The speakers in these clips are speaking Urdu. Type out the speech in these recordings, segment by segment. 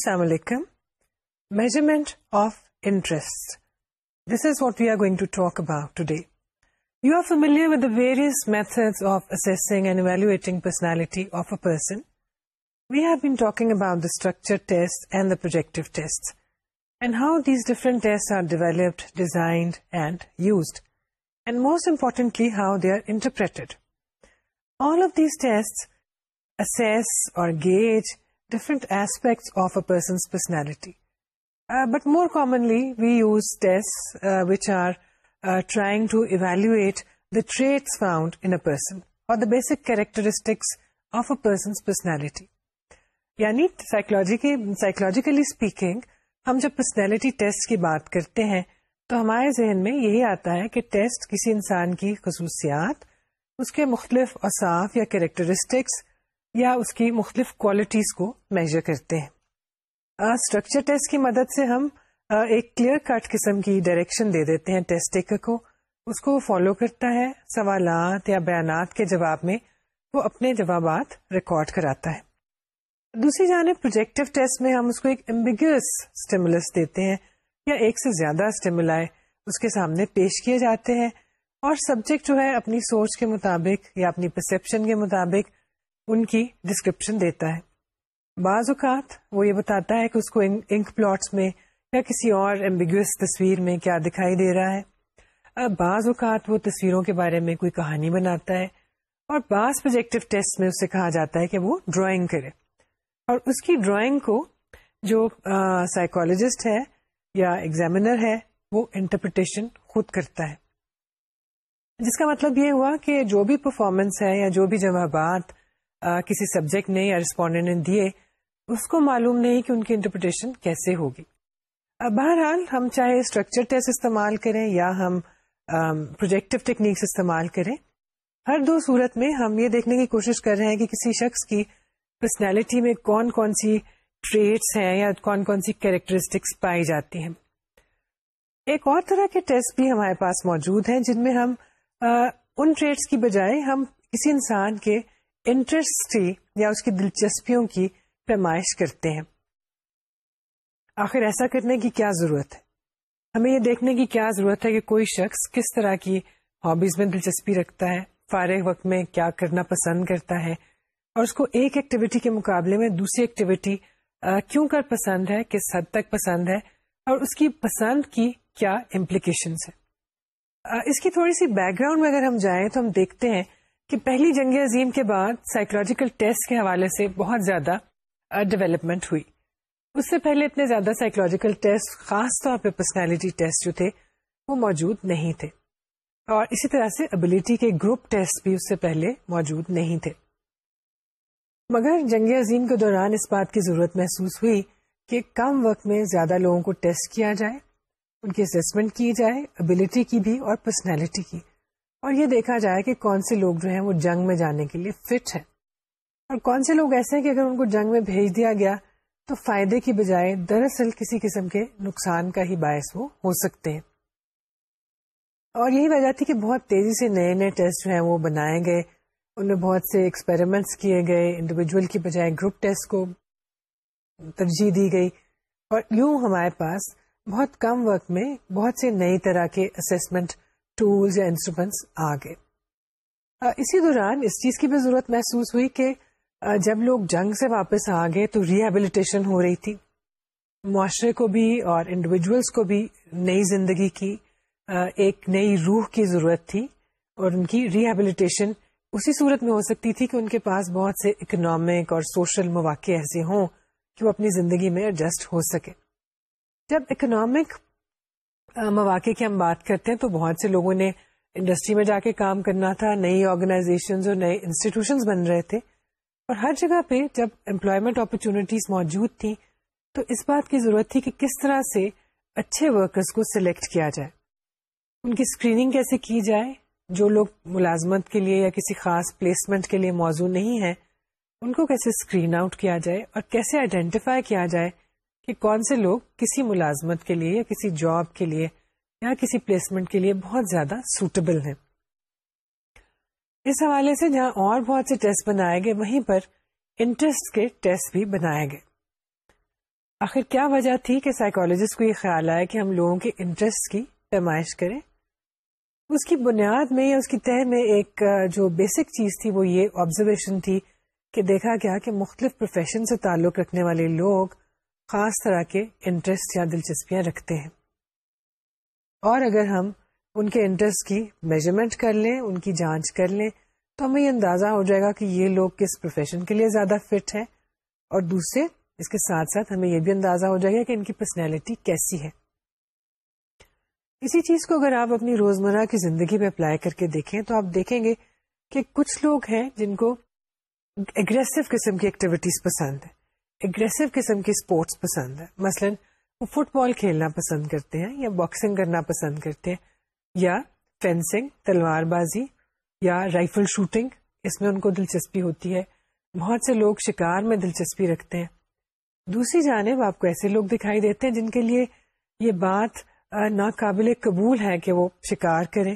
Assalamu alaikum. Measurement of interest. This is what we are going to talk about today. You are familiar with the various methods of assessing and evaluating personality of a person. We have been talking about the structure test and the projective tests and how these different tests are developed, designed and used, and most importantly how they are interpreted. All of these tests assess or gauge different aspects of a person personality but more commonly we use test which are trying to evaluate the trait foundation or basic characteristics of a person personality یعنی سائیکولوجیکلی اسپیکنگ ہم جب پرسنالٹی ٹیسٹ کی بات کرتے ہیں تو ہمارے ذہن میں یہی آتا ہے کہ ٹیسٹ کسی انسان کی خصوصیات اس کے مختلف اصاف یا کیریکٹرسٹکس یا اس کی مختلف کوالٹیز کو میجر کرتے ہیں اسٹرکچر ٹیسٹ کی مدد سے ہم ایک کلیئر کٹ قسم کی ڈائریکشن دے دیتے ہیں ٹیسٹ ٹیکر کو اس کو وہ فالو کرتا ہے سوالات یا بیانات کے جواب میں وہ اپنے جوابات ریکارڈ کراتا ہے دوسری جانب پروجیکٹو ٹیسٹ میں ہم اس کو ایک ایمبیگیس اسٹیمولس دیتے ہیں یا ایک سے زیادہ اسٹیمولا اس کے سامنے پیش کیے جاتے ہیں اور سبجیکٹ جو ہے اپنی سوچ کے مطابق یا اپنی پرسپشن کے مطابق ان کی ڈسکرپشن دیتا ہے بعض اوقات وہ یہ بتاتا ہے کہ اس کو انک پلاٹس میں یا کسی اور ایمبیگوس تصویر میں کیا دکھائی دے رہا ہے بعض اوقات وہ تصویروں کے بارے میں کوئی کہانی بناتا ہے اور بعض پروجیکٹو ٹیسٹ میں اسے کہا جاتا ہے کہ وہ ڈرائنگ کرے اور اس کی ڈرائنگ کو جو سائیکولوجسٹ ہے یا ایگزامنر ہے وہ انٹرپریٹیشن خود کرتا ہے جس کا مطلب یہ ہوا کہ جو بھی پرفارمنس ہے یا جو بھی جوابات کسی سبجیکٹ نے یا ریسپونڈنٹ نے دیے اس کو معلوم نہیں کہ ان کی انٹرپریٹیشن کیسے ہوگی بہرحال ہم چاہے اسٹرکچر ٹیسٹ استعمال کریں یا ہم پروجیکٹو ٹیکنیکس استعمال کریں ہر دو صورت میں ہم یہ دیکھنے کی کوشش کر رہے ہیں کہ کسی شخص کی پرسنالٹی میں کون کون سی ٹریٹس ہیں یا کون کون سی کیریکٹرسٹکس پائی جاتی ہیں ایک اور طرح کے ٹیسٹ بھی ہمارے پاس موجود ہیں جن میں ہم ان ٹریٹس کی بجائے ہم کسی انسان کے کی یا اس کی دلچسپیوں کی پیمائش کرتے ہیں آخر ایسا کرنے کی کیا ضرورت ہے ہمیں یہ دیکھنے کی کیا ضرورت ہے کہ کوئی شخص کس طرح کی ہابیز میں دلچسپی رکھتا ہے فارغ وقت میں کیا کرنا پسند کرتا ہے اور اس کو ایک ایکٹیویٹی کے مقابلے میں دوسری ایکٹیویٹی کیوں کر پسند ہے کس حد تک پسند ہے اور اس کی پسند کی کیا امپلیکیشنس ہے اس کی تھوڑی سی بیک گراؤنڈ میں اگر ہم جائیں تو ہم دیکھتے ہیں کہ پہلی جنگ عظیم کے بعد سائیکولوجیکل ٹیسٹ کے حوالے سے بہت زیادہ ڈیولپمنٹ ہوئی اس سے پہلے اتنے زیادہ سائیکولوجیکل ٹیسٹ خاص طور پہ پرسنالٹی ٹیسٹ جو تھے وہ موجود نہیں تھے اور اسی طرح سے ابلیٹی کے گروپ ٹیسٹ بھی اس سے پہلے موجود نہیں تھے مگر جنگ عظیم کے دوران اس بات کی ضرورت محسوس ہوئی کہ کم وقت میں زیادہ لوگوں کو ٹیسٹ کیا جائے ان کی اسسمنٹ کی جائے ابلیٹی کی بھی اور پرسنالٹی کی اور یہ دیکھا جائے کہ کون سے لوگ جو ہیں وہ جنگ میں جانے کے لیے فٹ ہیں اور کون سے لوگ ایسے ہیں کہ اگر ان کو جنگ میں بھیج دیا گیا تو فائدے کی بجائے دراصل کسی قسم کے نقصان کا ہی باعث وہ ہو سکتے ہیں اور یہی وجہ تھی کہ بہت تیزی سے نئے نئے ٹیسٹ جو ہیں وہ بنائے گئے ان میں بہت سے ایکسپیریمنٹس کیے گئے انڈیویجل کی بجائے گروپ ٹیسٹ کو ترجیح دی گئی اور یوں ہمارے پاس بہت کم وقت میں بہت سے نئی طرح کے اسسمنٹ ٹولس یا انسٹرومینٹس آ گئے اسی دوران اس چیز کی بھی ضرورت محسوس ہوئی کہ جب لوگ جنگ سے واپس آ گئے تو ریہیبلیٹیشن ہو رہی تھی معاشرے کو بھی اور انڈیویجولس کو بھی نئی زندگی کی ایک نئی روح کی ضرورت تھی اور ان کی ریہیبلیٹیشن اسی صورت میں ہو سکتی تھی کہ ان کے پاس بہت سے اکنامک اور سوشل مواقع ایسے ہوں کہ وہ اپنی زندگی میں ایڈجسٹ ہو سکے جب اکنامک مواقع کی ہم بات کرتے ہیں تو بہت سے لوگوں نے انڈسٹری میں جا کے کام کرنا تھا نئی آرگنائزیشنز اور نئے انسٹیٹیوشنز بن رہے تھے اور ہر جگہ پہ جب امپلائمنٹ اپرچونیٹیز موجود تھیں تو اس بات کی ضرورت تھی کہ کس طرح سے اچھے ورکرس کو سلیکٹ کیا جائے ان کی اسکریننگ کیسے کی جائے جو لوگ ملازمت کے لیے یا کسی خاص پلیسمنٹ کے لیے موزوں نہیں ہیں ان کو کیسے اسکرین آؤٹ کیا جائے اور کیسے آئیڈینٹیفائی کیا جائے کہ کون سے لوگ کسی ملازمت کے لیے یا کسی جاب کے لیے یا کسی پلیسمنٹ کے لیے بہت زیادہ سوٹیبل ہیں اس حوالے سے جہاں اور بہت سے ٹیسٹ بنائے گئے وہیں پر انٹرسٹ کے ٹیسٹ بھی بنائے گئے آخر کیا وجہ تھی کہ سائیکالوجسٹ کو یہ خیال آیا کہ ہم لوگوں کے انٹرسٹ کی پیمائش کریں اس کی بنیاد میں یا اس کی تہ میں ایک جو بیسک چیز تھی وہ یہ آبزرویشن تھی کہ دیکھا گیا کہ مختلف پروفیشن سے تعلق رکھنے والے لوگ خاص طرح کے انٹرسٹ یا دلچسپیاں رکھتے ہیں اور اگر ہم ان کے انٹرسٹ کی میجرمنٹ کر لیں ان کی جانچ کر لیں تو ہمیں یہ اندازہ ہو جائے گا کہ یہ لوگ کس پروفیشن کے لیے زیادہ فٹ ہیں اور دوسرے اس کے ساتھ ساتھ ہمیں یہ بھی اندازہ ہو جائے گا کہ ان کی پرسنالٹی کیسی ہے اسی چیز کو اگر آپ اپنی روزمرہ کی زندگی میں اپلائی کر کے دیکھیں تو آپ دیکھیں گے کہ کچھ لوگ ہیں جن کو اگریسو قسم کی ایکٹیویٹیز پسند ہیں اگریسو قسم کی اسپورٹس پسند ہے مثلاً وہ فٹ بال کھیلنا پسند کرتے ہیں یا باکسنگ کرنا پسند کرتے ہیں یا فینسنگ تلوار بازی یا رائفل شوٹنگ اس میں ان کو دلچسپی ہوتی ہے بہت سے لوگ شکار میں دلچسپی رکھتے ہیں دوسری جانب آپ کو ایسے لوگ دکھائی دیتے ہیں جن کے لیے یہ بات ناقابل قبول ہے کہ وہ شکار کریں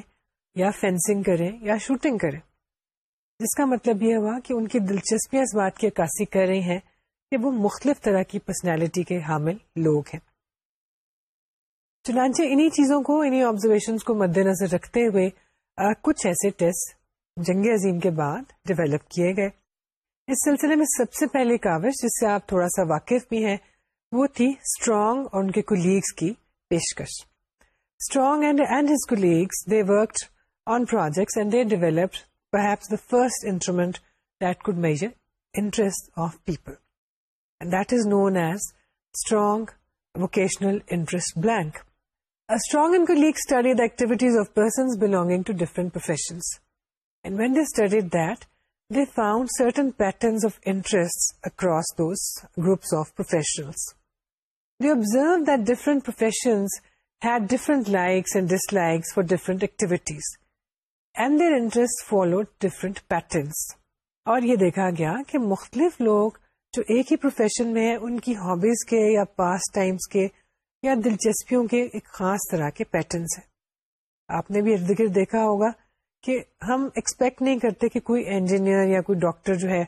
یا فینسنگ کریں یا شوٹنگ کریں جس کا مطلب یہ ہوا کہ ان کی دلچسپیاں اس بات کی عکاسی کر رہی ہیں کہ وہ مختلف طرح کی پرسنالٹی کے حامل لوگ ہیں چنانچہ انہی آبزرویشن کو مد نظر رکھتے ہوئے کچھ ایسے ٹیسٹ جنگ عظیم کے بعد ڈیولپ کیے گئے اس سلسلے میں سب سے پہلے کاوش جس سے آپ تھوڑا سا واقف بھی ہیں وہ تھی اسٹرانگ اور ان کے کولیگس کی پیشکش Strong and and his colleagues they on they developed perhaps the first instrument that could measure interest of people یہ دیکھا گیا کہ مختلف لوگ جو ایک ہی پروفیشن میں ان کی ہابیز کے یا پاس ٹائمز کے یا دلچسپیوں کے ایک خاص طرح کے پیٹرنس ہیں آپ نے بھی ارد گرد دیکھا ہوگا کہ ہم ایکسپیکٹ نہیں کرتے کہ کوئی انجینئر یا کوئی ڈاکٹر جو ہے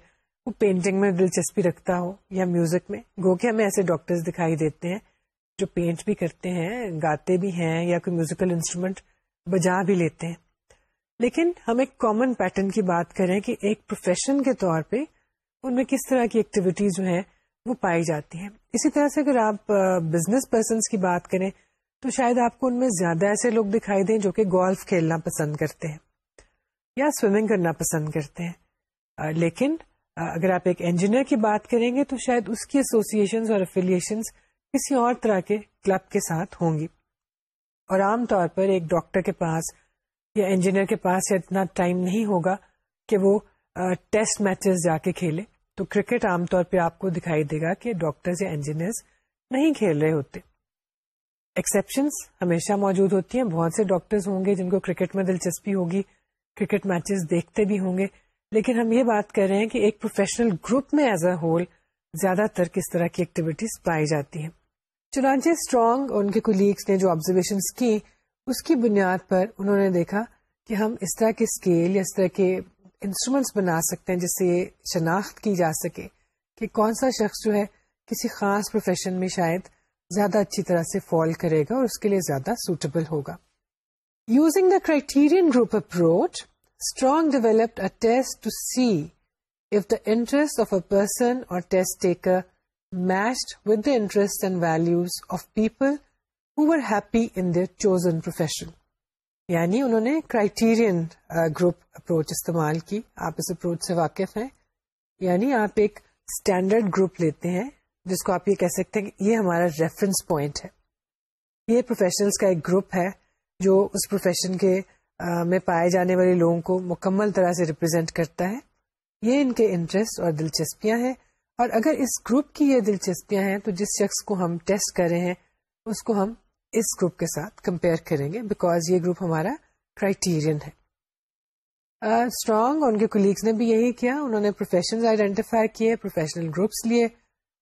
وہ پینٹنگ میں دلچسپی رکھتا ہو یا میوزک میں گو کہ ہمیں ایسے ڈاکٹرز دکھائی دیتے ہیں جو پینٹ بھی کرتے ہیں گاتے بھی ہیں یا کوئی میوزیکل انسٹرومینٹ بجا بھی لیتے ہیں لیکن ہم ایک کامن پیٹرن کی بات کریں کہ ایک پروفیشن کے طور پہ ان میں کس طرح کی ایکٹیویٹیز جو ہیں وہ پائی جاتی ہیں اسی طرح سے اگر آپ بزنس پرسنس کی بات کریں تو شاید آپ کو ان میں زیادہ ایسے لوگ دکھائی دیں جو کہ گولف کھیلنا پسند کرتے ہیں یا سوئمنگ کرنا پسند کرتے ہیں لیکن اگر آپ ایک انجینئر کی بات کریں گے تو شاید اس کی ایسوسیشن اور افیلیشن کسی اور طرح کے کلب کے ساتھ ہوں گی اور عام طور پر ایک ڈاکٹر کے پاس یا انجینئر کے پاس اتنا ٹائم نہیں ہوگا کہ وہ ٹیسٹ میچز جا کے کھیلے تو کرکٹ عام طور پہ آپ کو دکھائی دے گا کہ ڈاکٹر یا انجینئر نہیں کھیل رہے ہوتے ایکسیپشنس ہمیشہ موجود ہوتی ہیں بہت سے ڈاکٹرس ہوں گے جن کو کرکٹ میں دلچسپی ہوگی کرکٹ میچز دیکھتے بھی ہوں گے لیکن ہم یہ بات کر رہے ہیں کہ ایک پروفیشنل گروپ میں ایز اے ہول زیادہ تر کس طرح کی ایکٹیویٹیز پائی جاتی ہیں چنانچہ اسٹرانگ اور ان کے کولیگس نے جو آبزرویشن کی اس کی بنیاد پر انہوں نے دیکھا کہ ہم اس طرح کے اسکیل یا اس طرح کے انسٹرومینٹس بنا سکتے ہیں جس سے یہ شناخت کی جا سکے کہ کون سا شخص جو ہے کسی خاص پروفیشن میں شاید زیادہ اچھی طرح سے فال کرے گا اور اس کے لیے زیادہ سوٹیبل ہوگا using the criterion group approach Strong developed a test to see if the interest of a person اور test matched with the interest and values of people who've chosen profession یعنی انہوں نے کرائیٹیرین گروپ اپروچ استعمال کی آپ اس اپروچ سے واقف ہیں یعنی آپ ایک اسٹینڈرڈ گروپ لیتے ہیں جس کو آپ یہ کہہ سکتے ہیں کہ یہ ہمارا ریفرنس پوائنٹ ہے یہ پروفیشنلس کا ایک گروپ ہے جو اس پروفیشن کے میں پائے جانے والے لوگوں کو مکمل طرح سے ریپرزینٹ کرتا ہے یہ ان کے انٹرسٹ اور دلچسپیاں ہیں اور اگر اس گروپ کی یہ دلچسپیاں ہیں تو جس شخص کو ہم ٹیسٹ کر رہے ہیں اس کو ہم اس گروپ کے ساتھ کمپیئر کریں گے بیکاز یہ گروپ ہمارا کرائٹیرین ہے اسٹرانگ uh, ان کے کولیگس نے بھی یہی کیا انہوں نے پروفیشنز آئیڈینٹیفائی کیے پروفیشنل گروپس لیے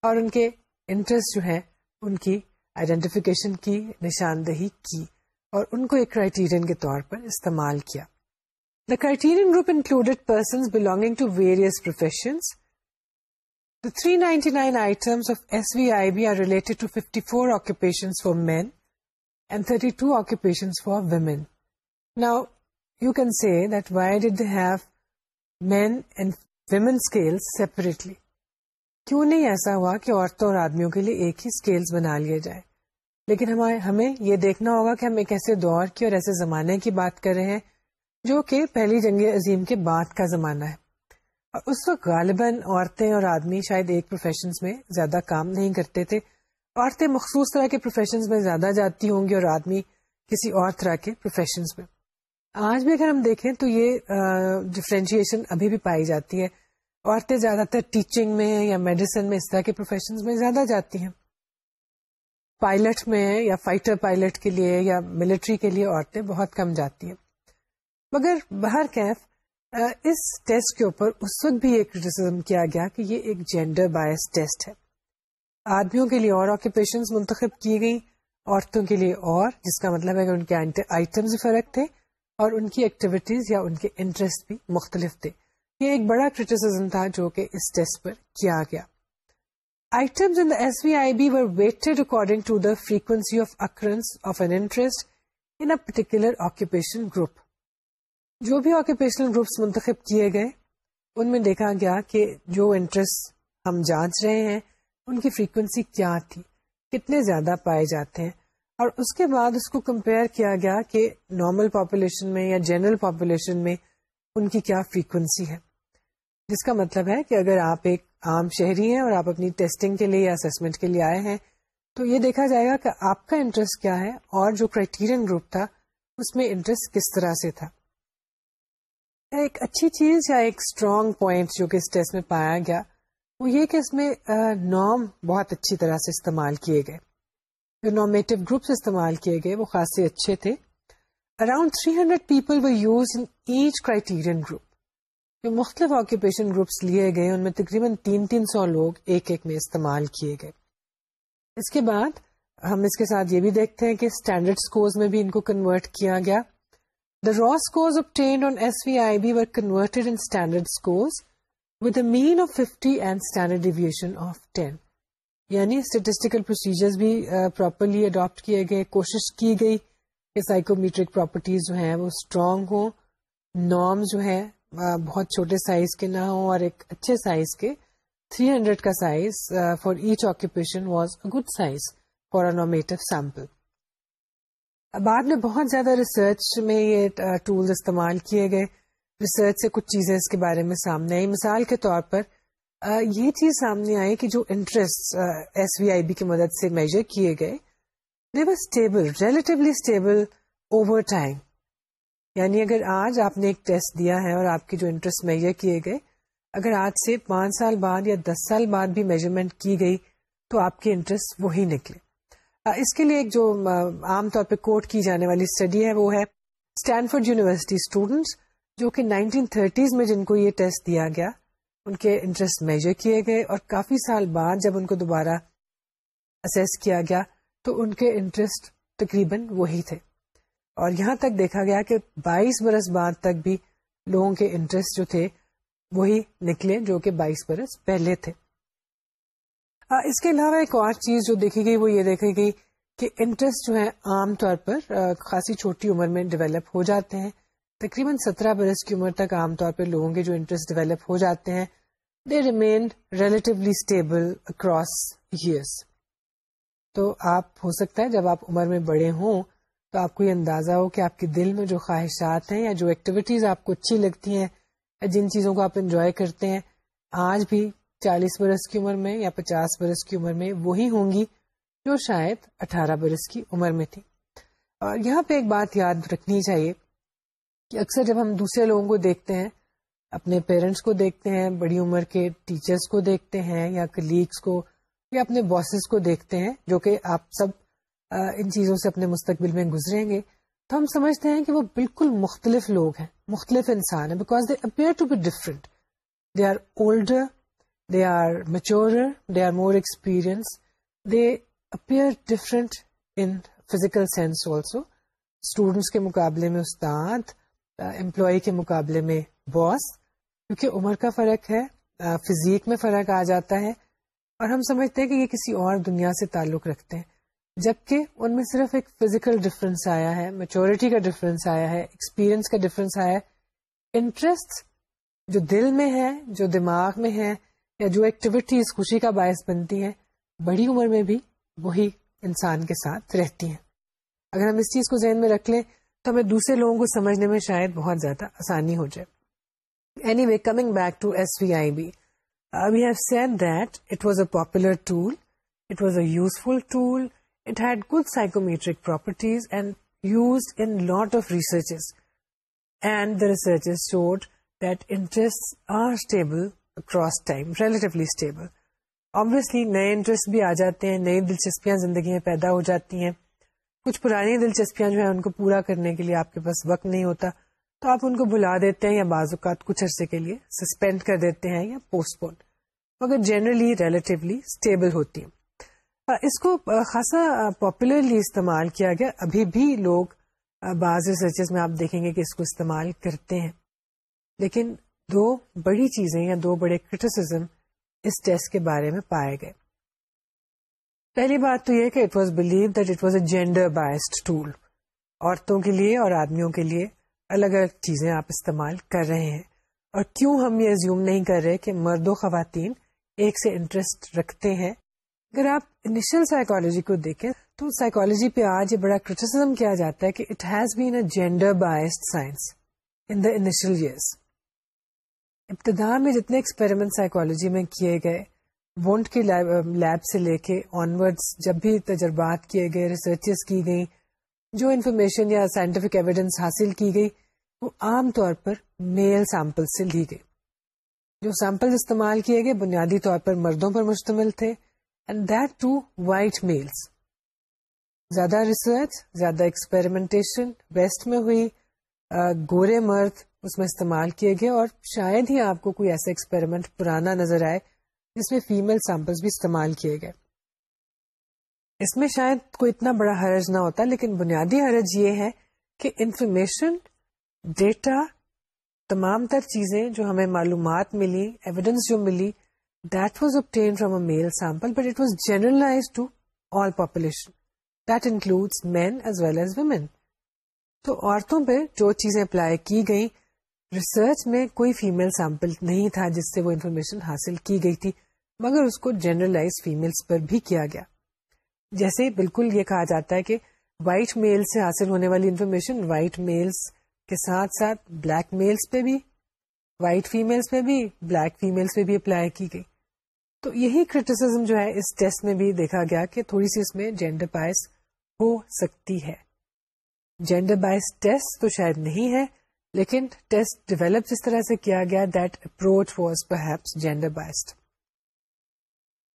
اور ان کے انٹرسٹ جو ہیں ان کی آئیڈینٹیفکیشن کی نشاندہی کی اور ان کو ایک کرائٹیرین کے طور پر استعمال کیا the group included person belonging to various professions three ninety nine items of S V I B R related four main and 32 occupations for women. Now, you can say that why did they have men and women scales separately? کیوں نہیں ایسا ہوا کہ عورتوں اور آدمیوں کے لیے ایک ہی اسکیلس بنا لیے جائے لیکن ہمارے ہمیں یہ دیکھنا ہوگا کہ ہم ایک ایسے دور کی اور ایسے زمانے کی بات کر رہے ہیں جو کہ پہلی جنگ عظیم کے بعد کا زمانہ ہے اور اس وقت غالباً عورتیں اور آدمی شاید ایک پروفیشنز میں زیادہ کام نہیں کرتے تھے عورتیں مخصوص طرح کے پروفیشنز میں زیادہ جاتی ہوں گی اور آدمی کسی اور طرح کے پروفیشنز میں آج بھی اگر ہم دیکھیں تو یہ ڈفرینشیشن ابھی بھی پائی جاتی ہے عورتیں زیادہ تر ٹیچنگ میں یا میڈیسن میں اس طرح کے پروفیشنز میں زیادہ جاتی ہیں پائلٹ میں یا فائٹر پائلٹ کے لیے یا ملٹری کے لیے عورتیں بہت کم جاتی ہیں مگر باہر کیف اس ٹیسٹ کے اوپر اس وقت بھی یہ کیا گیا کہ یہ ایک جینڈر بایس ٹیسٹ ہے آدمیوں کے لیے اور آکوپیشن منتخب کی گئی عورتوں کے لیے اور جس کا مطلب ہے کہ ان کے آئٹمس فرق تھے اور ان کی ایکٹیویٹیز یا ان کے انٹرسٹ بھی مختلف تھے یہ ایک بڑا تھا جو کہ اس ٹیسٹ پر کیا گیا ان ان S V I B weighted according to the of of occurrence in interest particular occupation group جو بھی آکوپیشنل گروپس منتخب کیے گئے ان میں دیکھا گیا کہ جو انٹرسٹ ہم جانچ رہے ہیں ان کی فریکوینسی کیا تھی کتنے زیادہ پائے جاتے ہیں اور اس کے بعد اس کو کمپیئر کیا گیا کہ نارمل پاپولیشن میں یا جنرل پاپولیشن میں ان کی کیا فریکوینسی ہے جس کا مطلب ہے کہ اگر آپ ایک عام شہری ہیں اور آپ اپنی ٹیسٹنگ کے لیے یا اسسمنٹ کے لیے آئے ہیں تو یہ دیکھا جائے گا کہ آپ کا انٹرسٹ کیا ہے اور جو کرائٹیرین گروپ تھا اس میں انٹرسٹ کس طرح سے تھا ایک اچھی چیز یا ایک اسٹرانگ پوائنٹ جو کہ اس ٹیسٹ میں پایا گیا وہ یہ کہ اس میں نام بہت اچھی طرح سے استعمال کیے گئے جو گروپس استعمال کیے گئے وہ خاصے اچھے تھے around 300 hundred people use in each group جو مختلف آکوپیشن گروپس لیے گئے ان میں تقریباً تین تین سو لوگ ایک ایک میں استعمال کیے گئے اس کے بعد ہم اس کے ساتھ یہ بھی دیکھتے ہیں کہ اسٹینڈرڈ اسکورز میں بھی ان کو کنورٹ کیا گیا the raw scores on S V I B were standard standard mean and and standard of ten یعنی اسٹیٹسٹیکل پروسیجر بھی پراپرلی uh, اڈاپٹ کیے گئے کوشش کی گئی کہ سائیکومیٹرک پراپرٹیز جو ہیں وہ اسٹرانگ ہوں نارم جو ہے uh, بہت چھوٹے سائز کے نہ ہوں اور ایک اچھے سائز کے 300 کا size for each occupation was a good size for formative sample بعد میں بہت زیادہ ریسرچ میں یہ ٹول uh, استعمال کیے گئے ریسرچ سے کچھ چیزیں اس کے بارے میں سامنے آئی مثال کے طور پر یہ چیز سامنے آئی کہ جو interest S V I B کی مدد سے میجر کیے گئے اسٹیبل اسٹیبل اوور ٹائم یعنی اگر آج آپ نے ایک ٹیسٹ دیا ہے اور آپ کے جو انٹرسٹ میجر کیے گئے اگر آج سے پانچ سال بعد یا دس سال بعد بھی میجرمنٹ کی گئی تو آپ کے انٹرسٹ وہی نکلے اس کے لیے ایک جو عام طور پہ کوٹ کی جانے والی اسٹڈی ہے وہ ہے اسٹینفرڈ یونیورسٹی اسٹوڈنٹس جو کہ نائنٹین تھرٹیز میں جن کو یہ ٹیسٹ دیا گیا ان کے انٹرسٹ میجر کیے گئے اور کافی سال بعد جب ان کو دوبارہ اسیس کیا گیا تو ان کے انٹرسٹ تقریباً وہی تھے اور یہاں تک دیکھا گیا کہ بائیس برس بعد تک بھی لوگوں کے انٹرسٹ جو تھے وہی نکلے جو کہ بائیس برس پہلے تھے ہاں، اس کے علاوہ ایک اور چیز جو دیکھی گئی وہ یہ دیکھی گئی کہ انٹرسٹ جو ہے عام طور پر خاصی چھوٹی عمر میں ڈیولپ ہو جاتے ہیں تقریباً سترہ برس کی عمر تک عام طور پہ لوگوں کے جو انٹرسٹ ڈیولپ ہو جاتے ہیں they remain relatively stable across years تو آپ ہو سکتا ہے جب آپ عمر میں بڑے ہوں تو آپ کو یہ اندازہ ہو کہ آپ کے دل میں جو خواہشات ہیں یا جو ایکٹیویٹیز آپ کو اچھی لگتی ہیں یا جن چیزوں کو آپ انجوائے کرتے ہیں آج بھی چالیس برس کی عمر میں یا پچاس برس کی عمر میں وہی ہوں گی جو شاید اٹھارہ برس کی عمر میں تھی اور یہاں پہ ایک بات یاد رکھنی چاہیے کہ اکثر جب ہم دوسرے لوگوں کو دیکھتے ہیں اپنے پیرنٹس کو دیکھتے ہیں بڑی عمر کے ٹیچرس کو دیکھتے ہیں یا کلیگس کو یا اپنے باسز کو دیکھتے ہیں جو کہ آپ سب ان چیزوں سے اپنے مستقبل میں گزریں گے تو ہم سمجھتے ہیں کہ وہ بالکل مختلف لوگ ہیں مختلف انسان ہیں because they appear to be different they are older they are mature they are more experience they appear different in physical sense also students کے مقابلے میں استاد امپلائی کے مقابلے میں باس کیونکہ عمر کا فرق ہے فزیک میں فرق آ جاتا ہے اور ہم سمجھتے ہیں کہ یہ کسی اور دنیا سے تعلق رکھتے ہیں جبکہ ان میں صرف ایک فزیکل ڈفرینس آیا ہے میچورٹی کا ڈفرینس آیا ہے ایکسپیرئنس کا ڈفرینس آیا ہے انٹرسٹ جو دل میں ہے جو دماغ میں ہے یا جو ایکٹیویٹیز خوشی کا باعث بنتی ہیں بڑی عمر میں بھی وہی انسان کے ساتھ رہتی ہیں اگر ہم اس چیز کو ذہن میں رکھ لیں تو ہمیں دوسرے لوگوں کو سمجھنے میں شاید بہت زیادہ آسانی ہو جائے anyway coming back to S B I have said that it was a popular tool it was a useful tool it had good psychometric properties and use in lot of research and the research that interest are stable across time relatively stable obviously نئے انٹرسٹ بھی آ جاتے ہیں نئی دلچسپیاں زندگی میں پیدا ہو جاتی ہیں کچھ پرانی دلچسپیاں جو ہیں ان کو پورا کرنے کے لیے آپ کے پاس وقت نہیں ہوتا تو آپ ان کو بلا دیتے ہیں یا بعض اوقات کچھ عرصے کے لیے سسپینڈ کر دیتے ہیں یا پوسٹ پون مگر جنرلی ریلیٹیولی اسٹیبل ہوتی ہیں اس کو خاصا پاپولرلی استعمال کیا گیا ابھی بھی لوگ بعض ریسرچز میں آپ دیکھیں گے کہ اس کو استعمال کرتے ہیں لیکن دو بڑی چیزیں یا دو بڑے کرٹیسزم اس ٹیسٹ کے بارے میں پائے گئے پہلی بات تو یہ کہ it it was was believe that a gender biased tool عورتوں کے لیے اور آدمیوں کے لیے الگ الگ چیزیں آپ استعمال کر رہے ہیں اور کیوں ہم یہ زیوم نہیں کر رہے کہ مرد و خواتین ایک سے انٹرسٹ رکھتے ہیں اگر آپ انیشل سائیکولوجی کو دیکھیں تو سائیکولوجی پہ آج یہ بڑا کیا جاتا ہے کہ it has been a gender biased science in the initial years ابتدا میں جتنے ایکسپیریمنٹ سائیکولوجی میں کیے گئے وونٹ کی لیب سے لے کے آنورڈس جب بھی تجربات کیے گئے ریسرچز کی گئی جو انفارمیشن یا سائنٹیفک ایویڈینس حاصل کی گئی وہ عام طور پر میل سیمپل سے لی گئی جو سیمپل استعمال کیے گئے بنیادی طور پر مردوں پر مشتمل تھے and that too white males زیادہ ریسرچ زیادہ ایکسپیریمنٹیشن ویسٹ میں ہوئی گورے مرد اس میں استعمال کیے گئے اور شاید ہی آپ کو کوئی ایسا ایکسپیریمنٹ پرانا نظر آئے جس میں فیمل سیمپلس بھی استعمال کیے گئے اس میں شاید کوئی اتنا بڑا حرج نہ ہوتا لیکن بنیادی حرج یہ ہے کہ انفارمیشن ڈیٹا تمام تر چیزیں جو ہمیں معلومات ملی ایویڈینس جو ملی that was obtained from a male sample but it was generalize to all population that include men as well as women تو عورتوں پہ جو چیزیں اپلائی کی گئیں ریسرچ میں کوئی فیمل سیمپل نہیں تھا جس سے وہ انفارمیشن حاصل کی گئی تھی مگر اس کو جنرلائز فیملس پر بھی کیا گیا جیسے بالکل یہ کہا جاتا ہے کہ وائٹ میل سے حاصل ہونے والی انفارمیشن وائٹ میلس کے ساتھ ساتھ بلیک میلس پہ بھی وائٹ فیملس پہ بھی بلیک فیملس پہ بھی اپلائی کی گئی تو یہی کریٹیسم جو ہے اس ٹیسٹ میں بھی دیکھا گیا کہ تھوڑی سی اس میں جینڈر بائس ہو سکتی ہے جینڈر بائس ٹیسٹ تو شاید نہیں ہے لیکن ٹیسٹ ڈیولپ جس طرح سے کیا گیا that approach was perhaps gender biased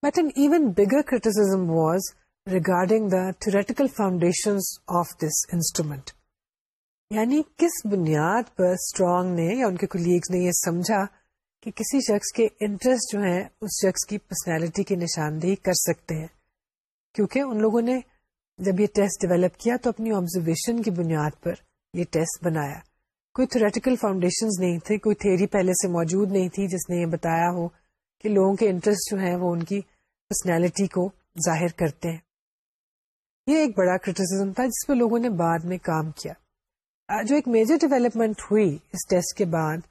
but and even bigger was regarding the theoretical foundation یعنی کس بنیاد پر اسٹرانگ نے یا ان کے کولیگز نے یہ سمجھا کہ کسی شخص کے انٹرسٹ جو ہیں اس شخص کی پرسنالٹی کی نشاندہی کر سکتے ہیں کیونکہ ان لوگوں نے جب یہ ٹیسٹ ڈیولپ کیا تو اپنی آبزرویشن کی بنیاد پر یہ ٹیسٹ بنایا کوئی تھریٹیکل فاؤنڈیشنز نہیں تھے کوئی تھیری پہلے سے موجود نہیں تھی جس نے یہ بتایا ہو کہ لوگوں کے انٹرسٹ جو ہیں وہ ان کی پرسنالٹی کو ظاہر کرتے ہیں یہ ایک بڑا تھا جس پہ لوگوں نے بعد میں کام کیا جو ایک میجر ڈیولپمنٹ ہوئی اس ٹیسٹ کے بعد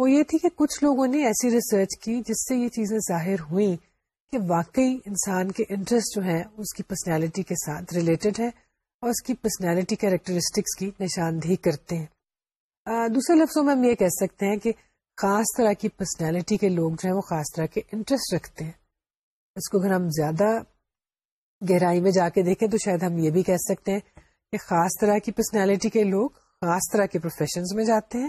وہ یہ تھی کہ کچھ لوگوں نے ایسی ریسرچ کی جس سے یہ چیزیں ظاہر ہوئیں کہ واقعی انسان کے انٹرسٹ جو ہیں اس کی پرسنالٹی کے ساتھ ریلیٹڈ ہے اور اس کی پرسنالٹی کیریکٹرسٹکس کی نشاندہی کرتے ہیں دوسرے لفظوں میں ہم یہ کہہ سکتے ہیں کہ خاص طرح کی پرسنالٹی کے لوگ جو ہیں وہ خاص طرح کے انٹرسٹ رکھتے ہیں اس کو اگر ہم زیادہ گہرائی میں جا کے دیکھیں تو شاید ہم یہ بھی کہہ سکتے ہیں کہ خاص طرح کی پرسنالٹی کے لوگ خاص طرح کے پروفیشنز میں جاتے ہیں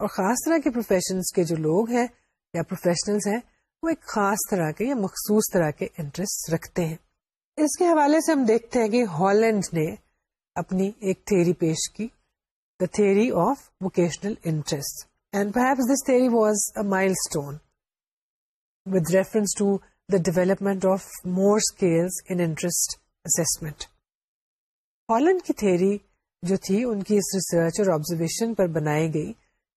اور خاص طرح کے پروفیشنز کے جو لوگ ہیں یا پروفیشنلز ہیں وہ ایک خاص طرح کے یا مخصوص طرح کے انٹرسٹ رکھتے ہیں اس کے حوالے سے ہم دیکھتے ہیں کہ ہالینڈ نے اپنی ایک تھیری پیش کی the theory of vocational interest and this theory was a milestones to the development of more interest Holland کی تھیوری جو تھی ان کی اس ریسرچ اور آبزرویشن پر بنائی گئی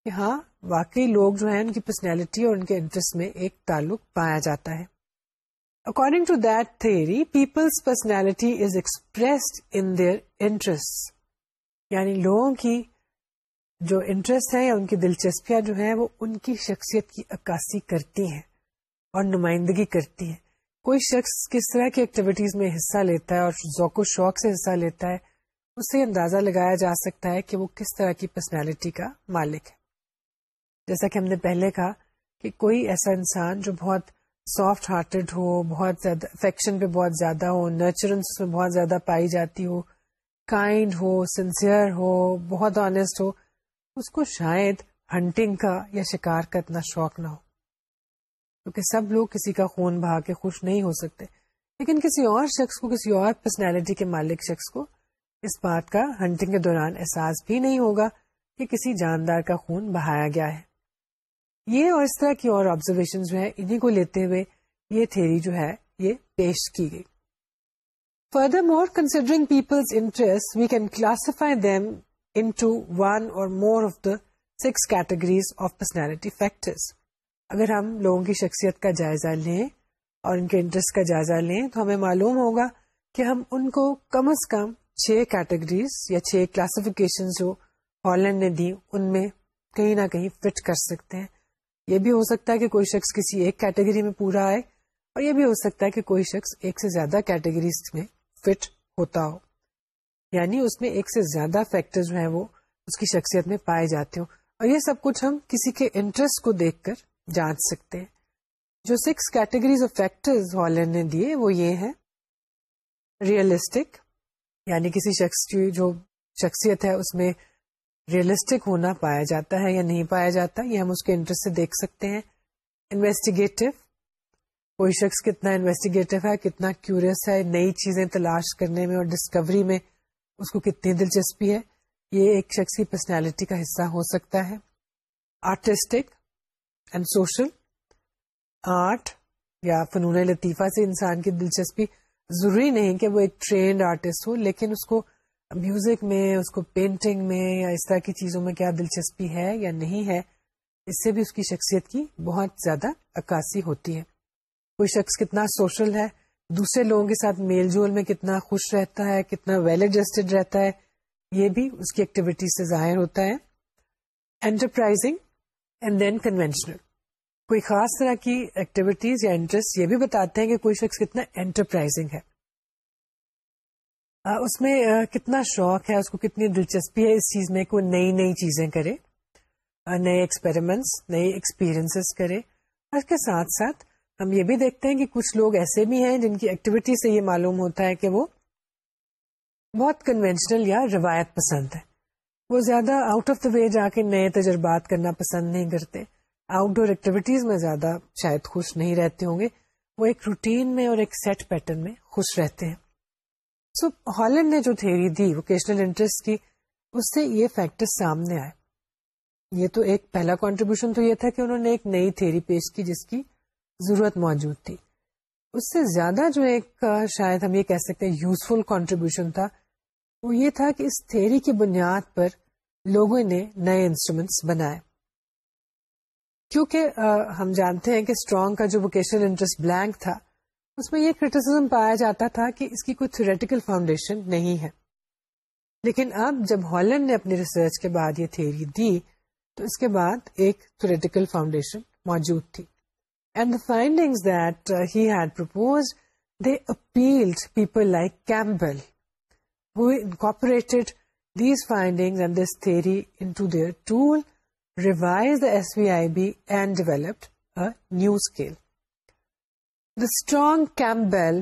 کہ ہاں واقعی لوگ جو ہیں ان کی پرسنالٹی اور ان کے انٹرسٹ میں ایک تعلق پایا جاتا ہے according to that theory people's personality is expressed in their interest یعنی لوگوں کی جو انٹرسٹ ہے یا ان کی دلچسپیاں جو ہیں وہ ان کی شخصیت کی عکاسی کرتی ہیں اور نمائندگی کرتی ہیں کوئی شخص کس طرح کی ایکٹیویٹیز میں حصہ لیتا ہے اور ذوق و شوق سے حصہ لیتا ہے اس سے اندازہ لگایا جا سکتا ہے کہ وہ کس طرح کی پرسنالٹی کا مالک ہے جیسا کہ ہم نے پہلے کہا کہ کوئی ایسا انسان جو بہت سافٹ ہارٹیڈ ہو بہت زیادہ افیکشن پہ بہت زیادہ ہو نیچرنس میں بہت زیادہ پائی جاتی ہو کائنڈ ہو سنسیئر ہو بہت آنےسٹ ہو اس کو شاید ہنٹنگ کا یا شکار کا اتنا شوق نہ ہو کیونکہ سب لوگ کسی کا خون بہا کے خوش نہیں ہو سکتے لیکن کسی کسی اور اور شخص شخص کو کو پرسنالٹی کے مالک اس بات کا ہنٹنگ کے دوران احساس بھی نہیں ہوگا کہ کسی جاندار کا خون بہایا گیا ہے یہ اور اس طرح کی اور آبزرویشن جو ہے انہیں کو لیتے ہوئے یہ تھیری جو ہے یہ پیش کی گئی furthermore considering people's interest we can classify them into one or more of the six categories of personality factors اگر ہم لوگوں کی شخصیت کا جائزہ لیں اور ان کے انٹرسٹ کا جائزہ لیں تو ہمیں معلوم ہوگا کہ ہم ان کو کم از کم چھ کیٹیگریز یا چھ کلاسیفکیشن جو ہالینڈ نے دی ان میں کہیں نہ کہیں فٹ کر سکتے ہیں یہ بھی ہو سکتا ہے کہ کوئی شخص کسی ایک کیٹیگری میں پورا آئے اور یہ بھی ہو سکتا ہے کہ کوئی شخص ایک سے زیادہ کیٹیگریز میں فٹ ہوتا ہو یعنی اس میں ایک سے زیادہ فیکٹر جو ہیں وہ اس کی شخصیت میں پائے جاتے ہوں اور یہ سب کچھ ہم کسی کے انٹرسٹ کو دیکھ کر جانچ سکتے ہیں جو سکس کیٹیگریز آف فیکٹر دیے وہ یہ ہیں ریئلسٹک یعنی کسی شخص کی جو شخصیت ہے اس میں ریئلسٹک ہونا پایا جاتا ہے یا نہیں پایا جاتا یہ ہم اس کے انٹرسٹ سے دیکھ سکتے ہیں انویسٹیگیٹو کوئی شخص کتنا انویسٹیگیٹو ہے کتنا کیوریس ہے نئی چیزیں تلاش کرنے میں اور ڈسکوری میں اس کو کتنی دلچسپی ہے یہ ایک شخص کی پرسنالٹی کا حصہ ہو سکتا ہے آرٹسٹک اینڈ سوشل آرٹ یا فنون لطیفہ سے انسان کی دلچسپی ضروری نہیں کہ وہ ایک ٹرینڈ آرٹسٹ ہو لیکن اس کو میوزک میں اس کو پینٹنگ میں یا اس طرح کی چیزوں میں کیا دلچسپی ہے یا نہیں ہے اس سے بھی اس کی شخصیت کی بہت زیادہ عکاسی ہوتی ہے کوئی شخص کتنا سوشل ہے دوسرے لوگوں کے ساتھ میل جول میں کتنا خوش رہتا ہے کتنا ویل ایڈجسٹڈ رہتا ہے یہ بھی اس کی ایکٹیویٹی سے ظاہر ہوتا ہے انٹرپرائزنگ اینڈ دین کنوینشنل کوئی خاص طرح کی ایکٹیویٹیز یا انٹرسٹ یہ بھی بتاتے ہیں کہ کوئی شخص کتنا انٹرپرائزنگ ہے اس میں کتنا شوق ہے اس کو کتنی دلچسپی ہے اس چیز میں کوئی نئی نئی چیزیں کرے نئے ایکسپیریمنٹس نئے ایکسپیرئنس کرے اور اس کے ساتھ ساتھ ہم یہ بھی دیکھتے ہیں کہ کچھ لوگ ایسے بھی ہیں جن کی ایکٹیویٹی سے یہ معلوم ہوتا ہے کہ وہ بہت کنوینشنل یا روایت پسند ہے وہ زیادہ آؤٹ آف دا وے جا کے نئے تجربات کرنا پسند نہیں کرتے آؤٹ ڈور ایکٹیویٹیز میں زیادہ شاید خوش نہیں رہتے ہوں گے وہ ایک روٹین میں اور ایک سیٹ پیٹرن میں خوش رہتے ہیں سو so, ہالینڈ نے جو تھیری دی ووکیشنل انٹرسٹ کی اس سے یہ فیکٹر سامنے آئے یہ تو ایک پہلا کنٹریبیوشن تو یہ تھا کہ انہوں نے ایک نئی تھیری پیش کی جس کی ضرورت موجود تھی اس سے زیادہ جو ایک شاید ہم یہ کہہ سکتے ہیں یوزفل کانٹریبیوشن تھا وہ یہ تھا کہ اس تھیری کی بنیاد پر لوگوں نے نئے انسٹرومینٹس بنائے کیونکہ ہم جانتے ہیں کہ اسٹرانگ کا جو ووکیشنل انٹرسٹ بلینک تھا اس میں یہ کرٹیسزم پایا جاتا تھا کہ اس کی کوئی تھوریٹیکل فاؤنڈیشن نہیں ہے لیکن اب جب ہالینڈ نے اپنی ریسرچ کے بعد یہ تھیری دی تو اس کے بعد ایک تھوریٹیکل فاؤنڈیشن موجود تھی and the finding that had had applied people like Campbell like these finding and this findings tool revise the S their I B and developed and developed a new Campbell The strong Campbell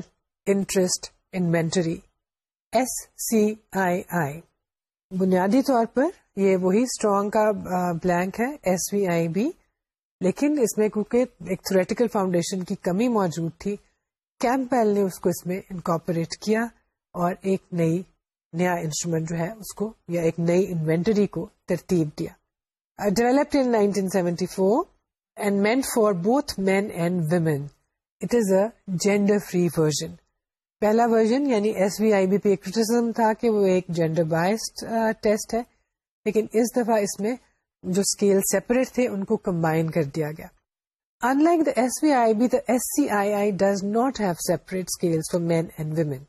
interest inventory, SCII. بنیادی طور پر یہ وہی اسٹرانگ کا بلینک ہے ایس وی آئی بی لیکن اس میں کیونکہ ایک تھریٹیکل فاؤنڈیشن کی کمی موجود تھی کیمپ پیل نے اس کو اس میں انکارپوریٹ کیا اور ایک نئی نیا انسٹرومینٹ جو ہے اس کو یا ایک نئی انوینٹری کو ترتیب دیا developed in 1974 and men for both men and women it is a gender free version پہلا ورژن یعنی S V I B P ایک کرٹیسم تھا کہ وہ ایک جینڈر بائسڈ ٹیسٹ ہے لیکن اس دفعہ اس میں جو اسکیل سیپریٹ تھے ان کو کمبائن کر دیا گیا in like the S B I B the S C I I does not have separate scale for men and women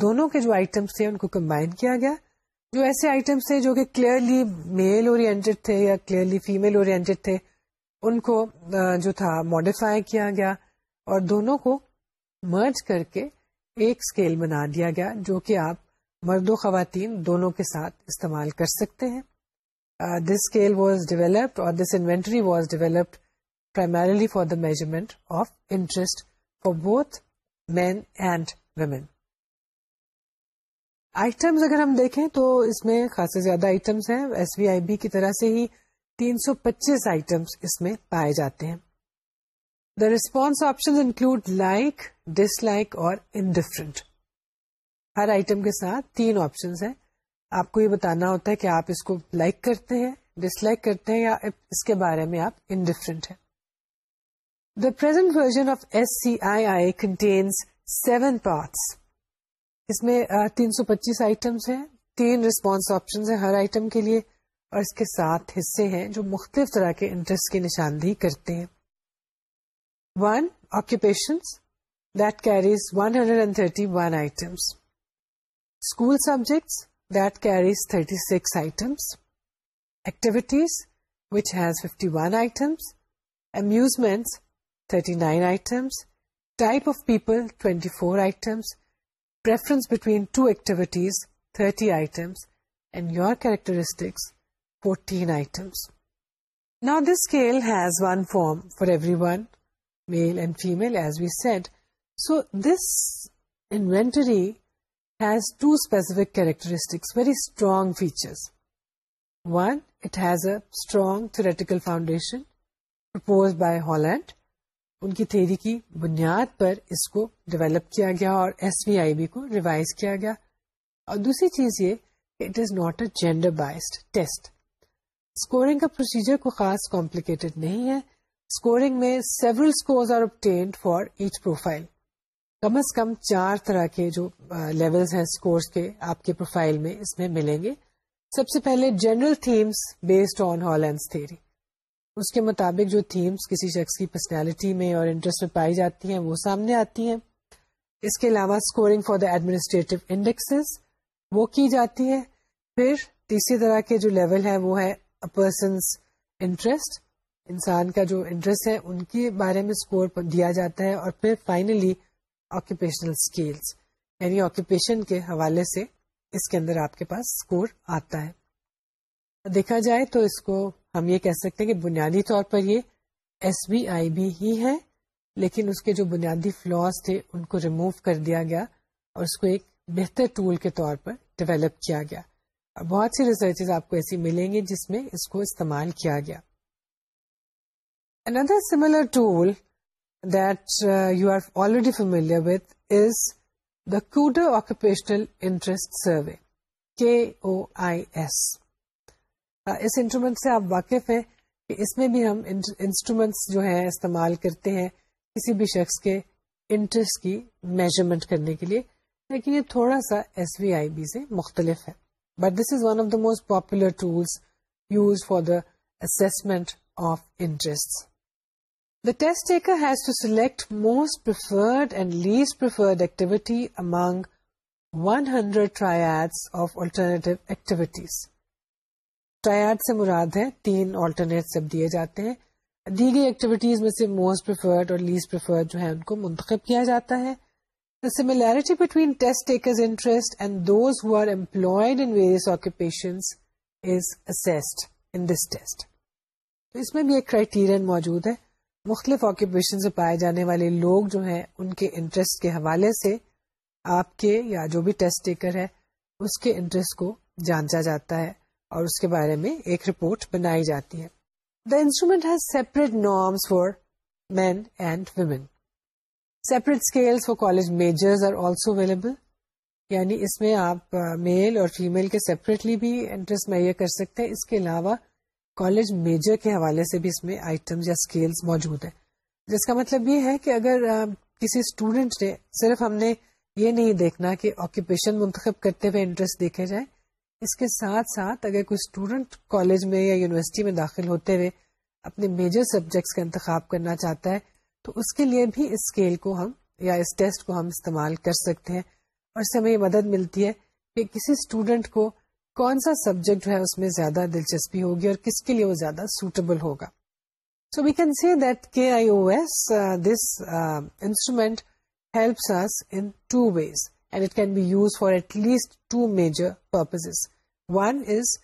دونوں کے جو آئٹمس تھے ان کو کمبائن کیا گیا جو ایسے آئٹمس تھے جو کہ کلیئرلی میل اور کلیئرلی فیمل اور ان کو جو تھا ماڈیفائی کیا گیا اور دونوں کو مرج کر کے ایک اسکیل بنا دیا گیا جو کہ آپ مرد و خواتین دونوں کے ساتھ استعمال کر سکتے ہیں دس اسکیل واز ڈیولپڈ اور this inventory was developed primarily for the measurement of interest for both men and women items اگر ہم دیکھیں تو اس میں خاصے زیادہ آئٹمس ہیں ایس وی آئی بی کی طرح سے ہی تین سو پچیس آئٹمس اس میں پائے جاتے ہیں the response option include like dislike اور انڈیفرنٹ ہر آئٹم کے ساتھ تین آپشنس ہیں آپ کو یہ بتانا ہوتا ہے کہ آپ اس کو لائک کرتے ہیں ڈس لائک کرتے ہیں یا اس کے بارے میں آپ انڈیفرنٹ ہیں the present version of S C I I contains seven parts اس میں تین سو پچیس آئٹمس ہیں تین ریسپانس آپشن ہیں ہر آئٹم کے لیے اور اس کے ساتھ حصے ہیں جو مختلف طرح کے انٹرسٹ کی نشاندہی کرتے ہیں one occupation that carries one hundred and thirty one items school subjects thirty six ways fifty one items thirty nine items per thirty items and your characteristics forty items نا this scale has one form for every one male and female as we set so this inventory has two specific characteristics, very strong features. One, it has a strong theoretical foundation proposed by Holland. ان کی تھیری کی بنیاد پر اس کو ڈیولپ کیا گیا اور ایس وی آئی بی کو ریوائز کیا گیا اور دوسری چیز یہ کہ it is not a gender biased test scoring کا پروسیجر کو خاص کمپلیکیٹڈ نہیں ہے اسکورنگ میں several scores are obtained for each profile کم از کم چار طرح کے جو لیولز ہیں اسکورس کے آپ کے پروفائل میں اس میں ملیں گے سب سے پہلے general themes based on Hall theory اس کے مطابق جو تھیمس کسی شخص کی پرسنالٹی میں اور انٹرسٹ میں پائی جاتی ہیں وہ سامنے آتی ہیں اس کے علاوہ scoring for the administrative indexes وہ کی جاتی ہے پھر تیسری طرح کے جو لیول ہے وہ ہے پرسنس انٹرسٹ انسان کا جو انٹرسٹ ہے ان کے بارے میں اسکور دیا جاتا ہے اور پھر فائنلی آکوپیشنل یعنی آکوپیشن کے حوالے سے اس کے اندر آپ کے پاس اسکور آتا ہے دیکھا جائے تو اس کو ہم یہ کہہ سکتے ہیں کہ بنیادی طور پر یہ ایس بی آئی بھی ہی ہے لیکن اس کے جو بنیادی فلاس تھے ان کو ریموو کر دیا گیا اور اس کو ایک بہتر ٹول کے طور پر ڈیولپ کیا گیا اور بہت سی ریسرچز آپ کو ایسی ملیں گے جس میں اس کو استعمال کیا گیا اندر similar tool familiar with is the Kuder occupational interest survey K O I S us instrument سے آپ واقف ہیں کہ اس میں بھی ہم انسٹرومینٹس جو ہیں استعمال کرتے ہیں کسی بھی شخص کے انٹرسٹ کی میجرمنٹ کرنے کے لیے لیکن یہ تھوڑا سا ایس وی آئی بی سے مختلف ہے but this is one of the most popular tools use for the assessment of interest test taker has to select موسٹر مراد ہے تین آلٹرنیٹ سب دیے جاتے ہیں دیگر ایکٹیویٹیز میں سے موسٹ اور لیسٹرڈ جو ہے ان کو منتخب کیا جاتا ہے similar test takers interest and those whose occupation بھی ایک کرائیٹیرین موجود ہے مختلف آکوپیشن سے پائے جانے والے لوگ جو ہیں ان کے انٹرسٹ کے حوالے سے آپ کے یا جو بھی ٹیسٹ ٹیکر ہے اس کے انٹرسٹ کو جانچا جاتا ہے اور اس کے بارے میں ایک رپورٹ بنائی جاتی ہے the instrument has separate norms for men and women separate scale for college majors are also available یعنی اس میں آپ میل اور فیمل کے سیپریٹلی بھی انٹرسٹ مہیا کر سکتے ہیں اس کے علاوہ کالج میجر کے حوالے سے بھی اس میں آئٹم یا اسکیل موجود ہیں جس کا مطلب یہ ہے کہ اگر کسی اسٹوڈینٹ نے صرف ہم نے یہ نہیں دیکھنا کہ آکوپیشن منتخب کرتے ہوئے انٹرسٹ دیکھے جائیں اس کے ساتھ ساتھ اگر کوئی اسٹوڈینٹ کالج میں یا یونیورسٹی میں داخل ہوتے ہوئے اپنے میجر سبجیکٹس کا انتخاب کرنا چاہتا ہے تو اس کے لیے بھی اس اسکیل کو ہم یا اس ٹیسٹ کو ہم استعمال کر سکتے ہیں اور اس سے ہمیں یہ مدد ملتی ہے کہ کسی اسٹوڈینٹ کو کون سا سبجیکٹ ہے اس میں زیادہ دلچسپی ہوگی اور کس کے لیے وہ زیادہ سوٹیبل ہوگا سو وی can see that K I O S this instrument helps in two ways and it can be used for at least two major purpose one is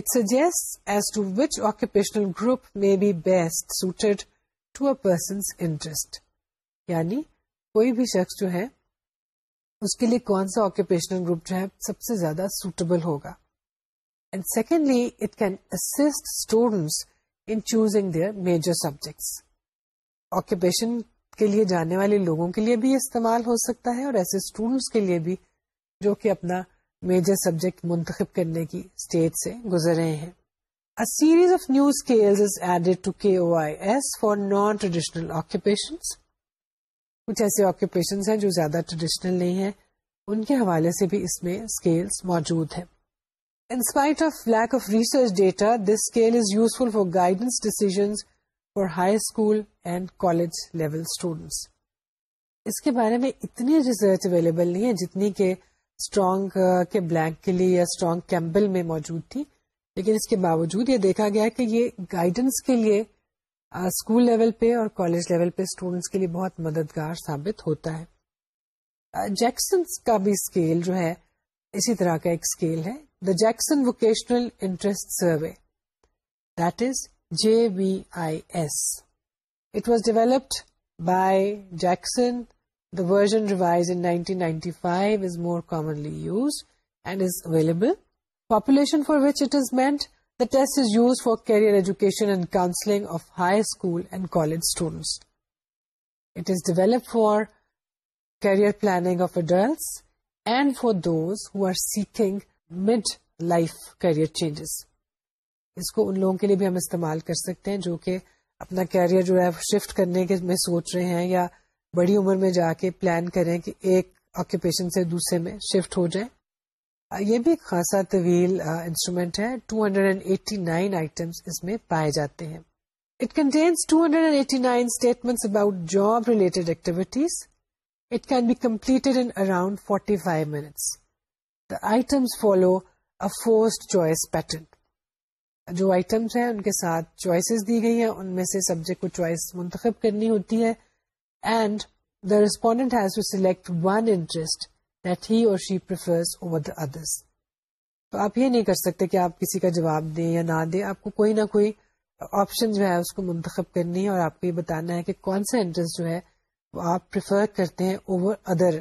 it suggest as to which occupational group میں be best suited to a interest یعنی کوئی بھی شخص جو ہے اس کے لیے کون سا آکوپیشنل گروپ جو ہے سب سے زیادہ سوٹیبل ہوگا and secondly it can assist students in choosing their major subjects occupation کے لیے جانے والے لوگوں کے لیے بھی استعمال ہو سکتا ہے اور ایسے اسٹوڈنٹس کے لیے بھی جو کہ اپنا میجر سبجیکٹ منتخب کرنے کی اسٹیج سے گزر رہے ہیں A series of new scales is added to KOIS for non-traditional occupations. کچھ ایسے ہیں جو زیادہ ٹریڈیشنل نہیں ہیں ان کے حوالے سے بھی اس میں اسکیلس موجود ہیں in spite of of lack research data this scale is useful for guidance decisions for high school and college level students اس کے بارے میں اتنی ریسرچ اویلیبل نہیں ہے جتنی کہ اسٹرانگ کے بلینک کے لیے یا اسٹرانگ کیمبل میں موجود تھی لیکن اس کے باوجود یہ دیکھا گیا کہ یہ گائیڈنس کے لیے اسکول لیول پہ اور کالج لیول پہ اسٹوڈینٹس کے لیے بہت مددگار ثابت ہوتا ہے جیکسن کا بھی اسکیل جو ہے اسی طرح کا ایک اسکیل ہے the Jackson vocational interest survey that is J B I S it was developed by Jackson the version revise in 1995 is more commonly use and is available population for which it is meant The test is used for career education and counseling of high school and college students. It is developed for career planning of adults and for those who are seeking mid-life career changes. اس کو ان لوگوں کے لیے بھی ہم استعمال کر سکتے ہیں جو کہ اپنا کیریئر جو ہے شفٹ کرنے کے میں سوچ رہے ہیں یا بڑی عمر میں جا کے پلان کریں کہ ایک آکوپیشن سے دوسرے میں شفٹ ہو جائیں یہ بھی خاصا طویل انسٹرومینٹ ہے 289 ہنڈریڈ اس میں پائے جاتے ہیں it contains 289 hundred statements about job related activities it can be completed in around 45 five minutes the items follow a forced choice pattern جو آئٹمس ہیں ان کے ساتھ چوائسیز دی گئی ہیں ان میں سے سبجیکٹ کو چوائس منتخب کرنی ہوتی ہے and the respondent has to select one interest that he or she prefers over the others تو آپ یہ نہیں کر سکتے کہ آپ کسی کا جواب دیں یا نہ دیں آپ کو کوئی نہ کوئی آپشن جو ہے اس کو منتخب کرنی ہے اور آپ کو یہ بتانا ہے کہ کون سا انٹرسٹ جو ہے وہ آپ پریفر کرتے ہیں over other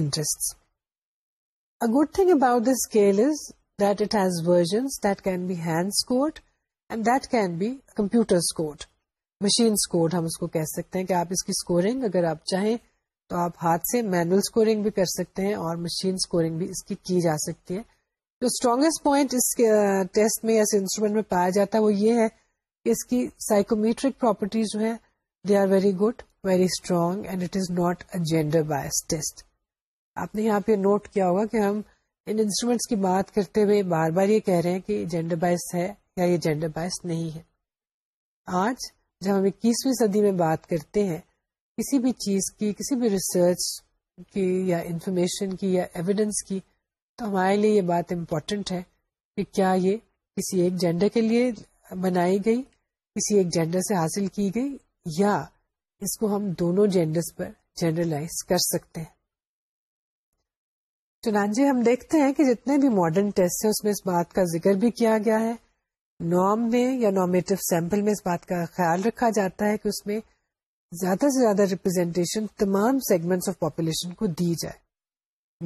interest a good thing about this scale that it has version that can be hand code and that can be computer کہہ سکتے ہیں کہ آپ اس کی اسکورنگ اگر آپ چاہیں تو آپ ہاتھ سے مینوئل اسکورنگ بھی کر سکتے ہیں اور مشین اسکورنگ بھی اس کی کی جا سکتی ہے جو اسٹرانگیسٹ پوائنٹ اس ٹیسٹ میں یا انسٹرومینٹ میں پایا جاتا ہے وہ یہ ہے کہ اس کی سائیکومیٹرک پراپرٹیز جو they are very good very strong and it is not a gender bias test آپ نے یہاں پہ نوٹ کیا ہوگا کہ ہم ان انسٹرومینٹس کی بات کرتے ہوئے بار بار یہ کہہ رہے ہیں کہ جینڈر بائز ہے یا یہ جینڈر باسڈ نہیں ہے آج جب ہم اکیسویں صدی میں بات کرتے ہیں کسی بھی چیز کی کسی بھی ریسرچ کی یا انفارمیشن کی یا ایویڈنس کی تو ہمارے لیے یہ بات امپورٹنٹ ہے کہ کیا یہ کسی ایک جینڈر کے لیے بنائی گئی کسی ایک جینڈر سے حاصل کی گئی یا اس کو ہم دونوں جینڈرز پر جنرلائز کر سکتے ہیں چنانچہ ہم دیکھتے ہیں کہ جتنے بھی ماڈرن ٹیسٹ ہیں اس میں اس بات کا ذکر بھی کیا گیا ہے نام میں یا نارمیٹو سیمپل میں اس بات کا خیال رکھا جاتا ہے کہ اس میں زیادہ سے زیادہ ریپرزینٹیشن تمام سیگمنٹ آف پاپولیشن کو دی جائے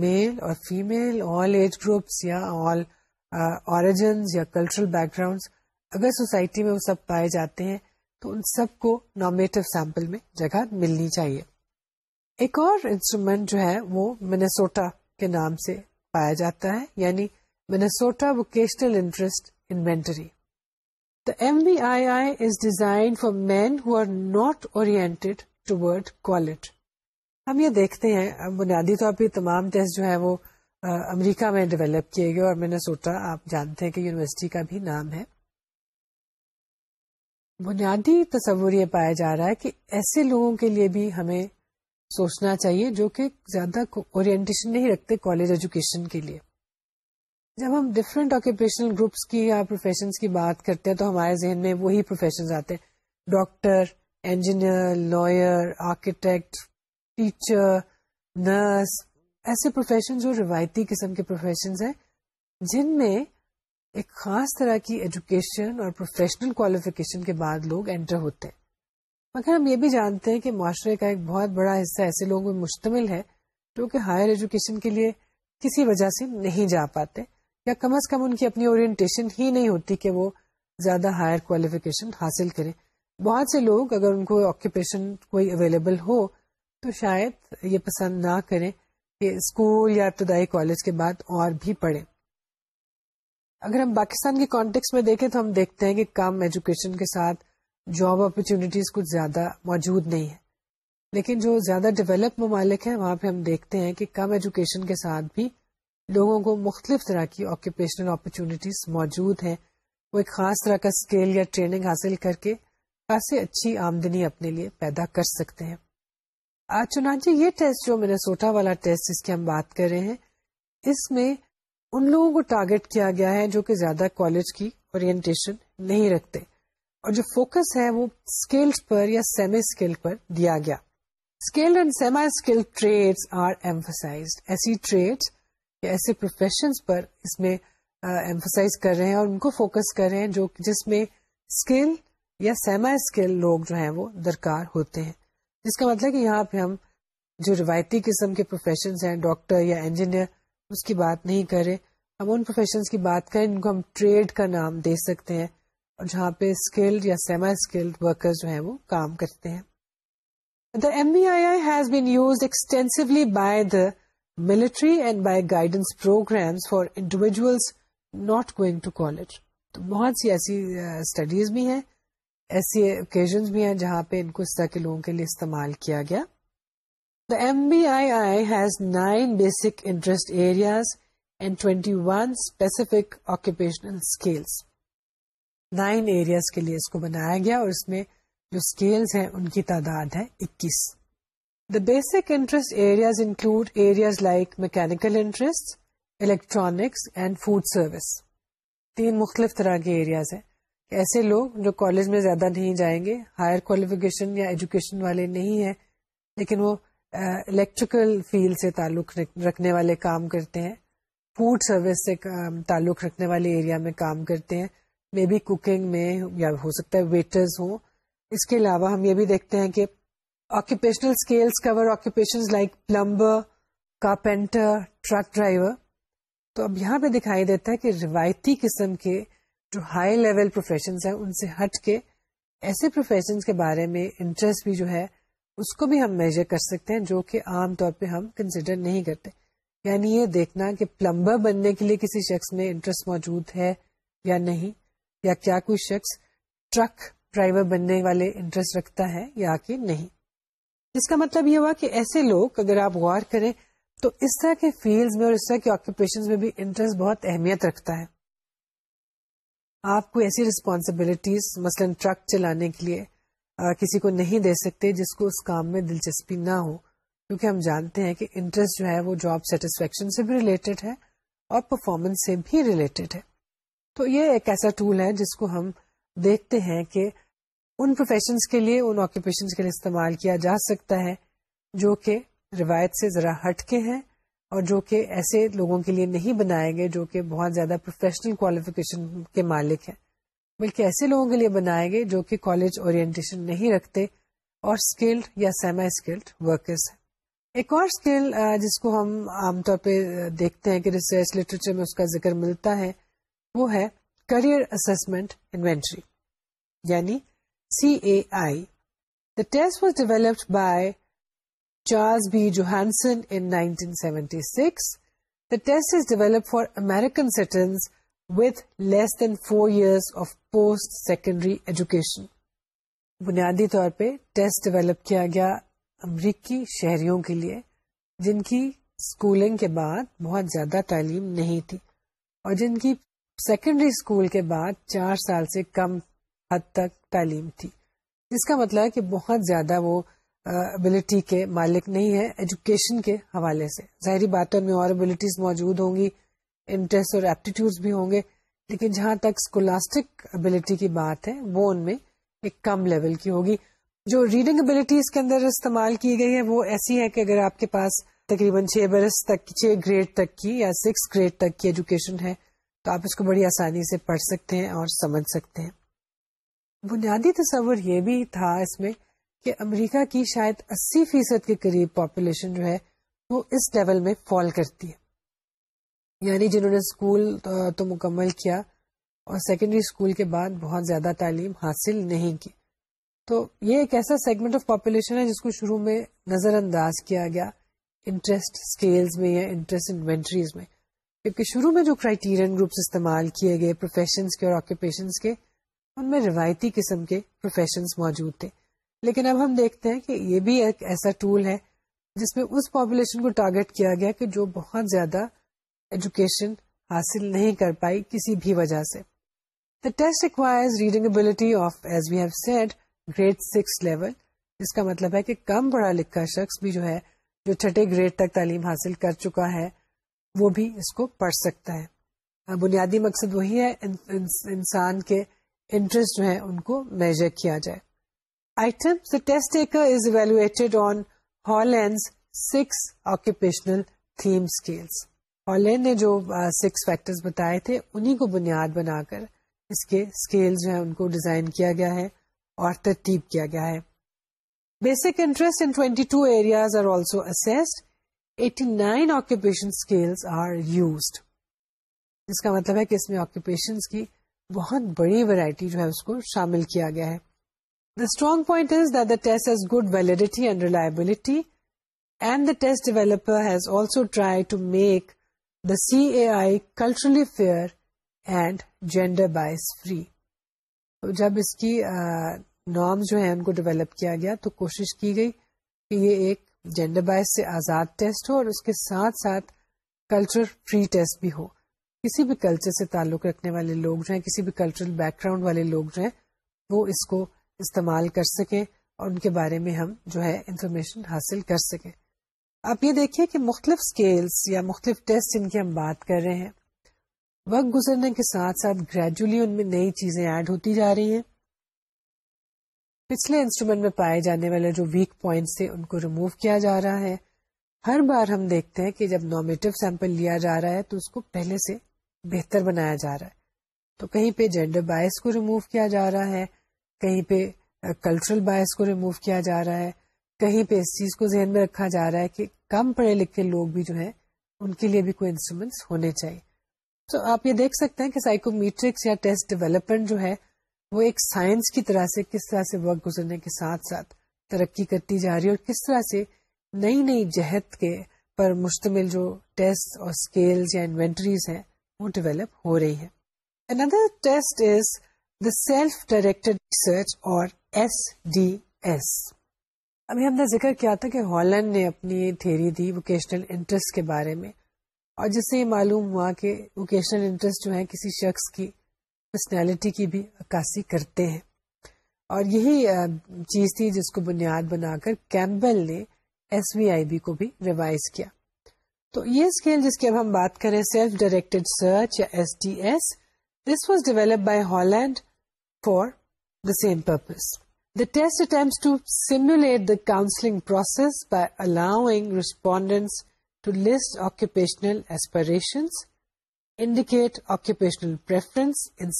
میل اور فیمل آل ایج گروپس یا آل اوریجنز uh, یا کلچرل بیک گراؤنڈس اگر سوسائٹی میں وہ سب پائے جاتے ہیں تو ان سب کو نامیٹو سیمپل میں جگہ ملنی چاہیے ایک اور انسٹرومینٹ جو ہے وہ منیسوٹا کے نام سے پایا جاتا ہے یعنی Minnesota vocational interest inventory M B I I is design who men who are not quality. ہم یہ دیکھتے ہیں بنیادی طور پہ تمام ٹیسٹ جو ہے وہ امریکہ میں ڈیولپ کیے گئے اور میں نے سوٹا آپ جانتے ہیں کہ یونیورسٹی کا بھی نام ہے بنیادی تصور یہ پایا جا رہا ہے کہ ایسے لوگوں کے لیے بھی ہمیں سوچنا چاہیے جو کہ زیادہ اورینٹیشن نہیں رکھتے کالج ایجوکیشن کے لیے جب ہم ڈفرینٹ آکوپیشنل گروپس کی یا پروفیشنس کی بات کرتے ہیں تو ہمارے ذہن میں وہی پروفیشنز آتے ہیں doctor engineer lawyer architect teacher nurse ایسے پروفیشن جو روایتی قسم کے پروفیشنز ہیں جن میں ایک خاص طرح کی ایجوکیشن اور پروفیشنل کوالیفیکیشن کے بعد لوگ انٹر ہوتے ہیں مگر ہم یہ بھی جانتے ہیں کہ معاشرے کا ایک بہت بڑا حصہ ایسے لوگوں میں مشتمل ہے جو کہ ہائر ایجوکیشن کے لیے کسی وجہ سے نہیں جا پاتے یا کم از کم ان کی اپنی اورینٹیشن ہی نہیں ہوتی کہ وہ زیادہ ہائر کوالیفیکیشن حاصل کریں بہت سے لوگ اگر ان کو آکوپیشن کوئی اویلیبل ہو تو شاید یہ پسند نہ کریں کہ اسکول یا ابتدائی کالج کے بعد اور بھی پڑھیں اگر ہم پاکستان کے کانٹیکس میں دیکھیں تو ہم دیکھتے ہیں کہ کم ایجوکیشن کے ساتھ جاب اپرچونیٹیز کچھ زیادہ موجود نہیں ہے لیکن جو زیادہ ڈیولپ ممالک ہیں وہاں پہ ہم دیکھتے ہیں کہ کم ایجوکیشن کے ساتھ بھی لوگوں کو مختلف طرح کی آکوپیشنل اپرچونیٹیز موجود ہیں وہ ایک خاص طرح کا اسکیل یا ٹریننگ حاصل کر کے خاصی اچھی آمدنی اپنے لیے پیدا کر سکتے ہیں آج چنانچہ یہ ٹیسٹ جو میں نے والا ٹیسٹ جس کی ہم بات کر رہے ہیں اس میں ان لوگوں کو ٹارگٹ کیا گیا ہے جو کہ زیادہ کالج کی اورینٹیشن نہیں رکھتے اور جو فوکس ہے وہ اسکلس پر یا سیمی اسکل پر دیا گیا skill and semi skill trade are emphasize ایسی ٹریڈ ایسے پروفیشنز پر اس میں ایمفسائز کر رہے ہیں اور ان کو فوکس کر رہے ہیں جو جس میں اسکل یا سیما اسکل لوگ جو ہیں وہ درکار ہوتے ہیں جس کا مطلب کہ یہاں پہ ہم جو روایتی قسم کے پروفیشنس ہیں ڈاکٹر یا انجینئر اس کی بات نہیں کریں ہم ان پروفیشنس کی بات کریں جن کو ہم ٹریڈ کا نام دے سکتے ہیں اور جہاں پہ اسکلڈ یا سیما اسکلڈ ورکر جو ہیں وہ کام کرتے ہیں the M B I I has been use extensively by the military and by guidance programs for individuals not going to college تو بہت سی ایسی اسٹڈیز بھی ہیں ایسی اوکیزن بھی ہیں جہاں پہ ان کو اس طرح کے لوگوں کے لیے استعمال کیا گیا the M B I I has nine basic interest areas and twenty one specific occupational scales nine areas کے لیے اس کو بنایا گیا اور اس میں جو اسکیلس ہیں ان کی تعداد ہے اکیس The basic interest areas include areas like mechanical interests, electronics and food service. تین مختلف طرح کے ایریاز ہیں ایسے لوگ جو کالج میں زیادہ نہیں جائیں گے ہائر کوالیفیکیشن یا ایجوکیشن والے نہیں ہیں لیکن وہ الیکٹریکل فیلڈ سے تعلق رکھنے والے کام کرتے ہیں فوڈ سروس سے تعلق رکھنے والے ایریا میں کام کرتے ہیں مے بی کوکنگ میں یا ہو سکتا ہے ویٹرز ہوں اس کے علاوہ ہم یہ بھی دیکھتے ہیں کہ occupational scale cover occupation like plumber carpenter truck driver تو اب یہاں پہ دکھائی دیتا ہے کہ روایتی قسم کے جو ہائی لیول پروفیشنز ہیں ان سے ہٹ کے ایسے پروفیشن کے بارے میں انٹرسٹ بھی جو ہے اس کو بھی ہم میجر کر سکتے ہیں جو کہ عام طور پہ ہم کنسیڈر نہیں کرتے یعنی یہ دیکھنا کہ پلمبر بننے کے لیے کسی شخص میں انٹرسٹ موجود ہے یا نہیں یا کیا کوئی شخص ٹرک ڈرائیور بننے والے انٹرسٹ رکھتا ہے یا کہ نہیں کا مطلب یہ ہوا کہ ایسے لوگ اگر آپ غور کریں تو اس طرح کے فیلڈ میں اور اس طرح کے آکوپیشن میں بھی انٹرسٹ بہت اہمیت رکھتا ہے آپ کو ایسی ریسپانسبلٹیز مثلا ٹرک چلانے کے لیے کسی کو نہیں دے سکتے جس کو اس کام میں دلچسپی نہ ہو کیونکہ ہم جانتے ہیں کہ انٹرسٹ جو ہے وہ جاب سیٹسفیکشن سے بھی ریلیٹڈ ہے اور پرفارمنس سے بھی ریلیٹڈ ہے تو یہ ایک ایسا ٹول ہے جس کو ہم دیکھتے ہیں کہ ان پروفیشنس کے لیے ان آکوپیشن کے لیے استعمال کیا جا سکتا ہے جو کہ روایت سے ذرا ہٹ کے ہیں اور جو کہ ایسے لوگوں کے لیے نہیں بنائے گئے جو کہ بہت زیادہ پروفیشنل کوالیفکیشن کے مالک ہیں بلکہ ایسے لوگوں کے لیے بنائے گئے جو کہ کالج اورینٹیشن نہیں رکھتے اور اسکلڈ یا سیما اسکلڈ ورکرس ہیں ایک اور اسکل جس کو ہم عام طور پہ دیکھتے ہیں کہ ریسرچ لٹریچر میں اس کا ذکر ملتا ہے وہ ہے کریئر اسسمنٹ انوینٹری یعنی CAI. The test was developed by Charles B. Johansson in 1976. The test is developed for American citizens with less than four years of post-secondary education. بنیادی طور پہ ٹیسٹ ڈیولپ کیا گیا امریکی شہریوں کے لیے جن کی سکولنگ کے بعد بہت زیادہ تعلیم نہیں تھی اور جن کی سیکنڈری سکول کے بعد چار سال سے کم حد تک تعلیم تھی جس کا مطلب ہے کہ بہت زیادہ وہ ابلٹی کے مالک نہیں ہے ایجوکیشن کے حوالے سے ظاہری باتوں میں اور ابلٹیز موجود ہوں گی انٹرسٹ اور ایپٹیٹیوڈ بھی ہوں گے لیکن جہاں تک اسکولاسٹک ابلٹی کی بات ہے وہ ان میں ایک کم لیول کی ہوگی جو ریڈنگ ابلٹیز کے اندر استعمال کی گئی ہے وہ ایسی ہے کہ اگر آپ کے پاس تقریباً چھ برس تک چھ گریڈ تک کی یا سکس گریڈ تک کی ایجوکیشن ہے تو آپ اس کو بڑی آسانی سے پڑھ سکتے ہیں اور سمجھ سکتے ہیں بنیادی تصور یہ بھی تھا اس میں کہ امریکہ کی شاید اسی فیصد کے قریب پاپولیشن جو ہے وہ اس لیول میں فال کرتی ہے یعنی جنہوں نے اسکول تو مکمل کیا اور سیکنڈری اسکول کے بعد بہت زیادہ تعلیم حاصل نہیں کی تو یہ ایک ایسا سیگمنٹ آف پاپولیشن ہے جس کو شروع میں نظر انداز کیا گیا انٹرسٹ اسکیلز میں یا انٹرسٹ انوینٹریز میں کیونکہ شروع میں جو کرائیٹیرین گروپس استعمال کیے گئے پروفیشنز کے اور آکوپیشنس کے ان میں روایتی قسم کے پروفیشنز موجود تھے لیکن اب ہم دیکھتے ہیں کہ یہ بھی ایک ایسا ٹول ہے جس میں اس پاپولیشن کو ٹارگٹ کیا گیا کہ جو بہت زیادہ ایجوکیشن حاصل نہیں کر پائی کسی بھی وجہ سے the test reading of as we have grade six level کا مطلب ہے کہ کم پڑھا لکھا شخص بھی جو ہے جو چھٹے گریڈ تک تعلیم حاصل کر چکا ہے وہ بھی اس کو پڑھ سکتا ہے بنیادی مقصد وہی ہے انسان کے انٹرسٹ جو ہے ان کو میجر کیا جائے item test taker is evaluated on Holland six occupational theme scales Holland نے جو سکس uh, فیکٹرز بتائے تھے انہی کو بنیاد بنا کر اس کے اسکیل جو ہے ان کو ڈیزائن کیا گیا ہے اور ترتیب کیا گیا ہے basic interest in 22 areas are also assessed 89 occupation scales are used اس کا مطلب ہے کہ اس میں آکوپیشنز کی بہت بڑی ویرائٹی جو ہے اس کو شامل کیا گیا ہے the strong point is that the test has good validity and reliability and the test developer has also try to make the C A I culturally fair and gender bias free جب اس کی نارم جو ہے ان کو ڈیولپ کیا گیا تو کوشش کی گئی کہ یہ ایک جینڈر بائز سے آزاد ٹیسٹ ہو اور اس کے ساتھ ساتھ کلچر فری ٹیسٹ بھی ہو کسی بھی کلچر سے تعلق رکھنے والے لوگ جو ہیں کسی بھی کلچرل بیک گراؤنڈ والے لوگ جو ہیں وہ اس کو استعمال کر سکیں اور ان کے بارے میں ہم جو ہے انفارمیشن حاصل کر سکیں آپ یہ دیکھیے کہ مختلف اسکیلس یا مختلف ٹیسٹ جن کی ہم بات کر رہے ہیں وقت گزرنے کے ساتھ ساتھ گریجولی ان میں نئی چیزیں ایڈ ہوتی جا رہی ہیں پچھلے انسٹرومینٹ میں پائے جانے والے جو ویک پوائنٹس تھے ان کو ریموو کیا جا رہا ہے ہر بار ہم دیکھتے ہیں کہ جب نامیٹو سیمپل لیا جا رہا ہے تو اس کو پہلے سے بہتر بنایا جا رہا ہے تو کہیں پہ جینڈر بایس کو ریموو کیا جا رہا ہے کہیں پہ کلچرل uh, بایس کو ریموو کیا جا رہا ہے کہیں پہ اس چیز کو ذہن میں رکھا جا رہا ہے کہ کم پڑھے لکھے لوگ بھی جو ہیں ان کے لیے بھی کوئی انسٹرومینٹس ہونے چاہیے تو آپ یہ دیکھ سکتے ہیں کہ سائیکو میٹرکس یا ٹیسٹ ڈیولپمنٹ جو ہے وہ ایک سائنس کی طرح سے کس طرح سے وقت گزرنے کے ساتھ ساتھ ترقی کرتی جا رہی ہے اور کس طرح سے نئی نئی جہت کے پر مشتمل جو ٹیسٹ اور اسکیلز یا انوینٹریز ہیں وہ ڈیولپ ہو رہی ہے اندر test is the self directed research or S S D ابھی ہم نے نے ذکر کیا تھا کہ ہالینڈ اپنی تھیری دی ووکیشنل انٹرسٹ کے بارے میں اور جس سے یہ معلوم ہوا کہ ووکیشنل انٹرسٹ جو ہے کسی شخص کی پرسنالٹی کی بھی عکاسی کرتے ہیں اور یہی چیز تھی جس کو بنیاد بنا کر کیمبل نے ایس وی آئی بی کو بھی ریوائز کیا تو یہ اسکیل جس کی اب ہم بات کریں سیلف ڈائریکٹڈ سرچ یا S D S this was develop by Holland for the same purpose the test to simulate the counselling process by allowing respondents to list occupational aspiration indicate occupational and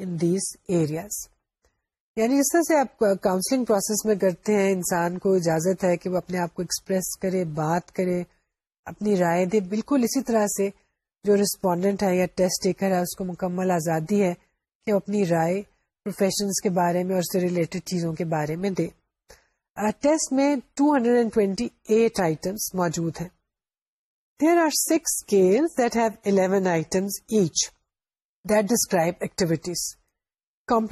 Anas areas یعنی جس طرح سے آپ کاؤنسلنگ پروسیس میں کرتے ہیں انسان کو اجازت ہے کہ وہ اپنے آپ کو ایکسپریس کرے بات کرے اپنی رائے دے بالکل اسی طرح سے جو رسپونڈنٹ ہے یا ٹیسٹ ٹیکر ہے اس کو مکمل آزادی ہے کہ وہ اپنی رائے پروفیشنز کے بارے میں اور اس سے ریلیٹڈ چیزوں کے بارے میں دے ٹیسٹ میں 228 آئٹمس موجود ہیں there are six scale that have 11 items each that describe activities ہم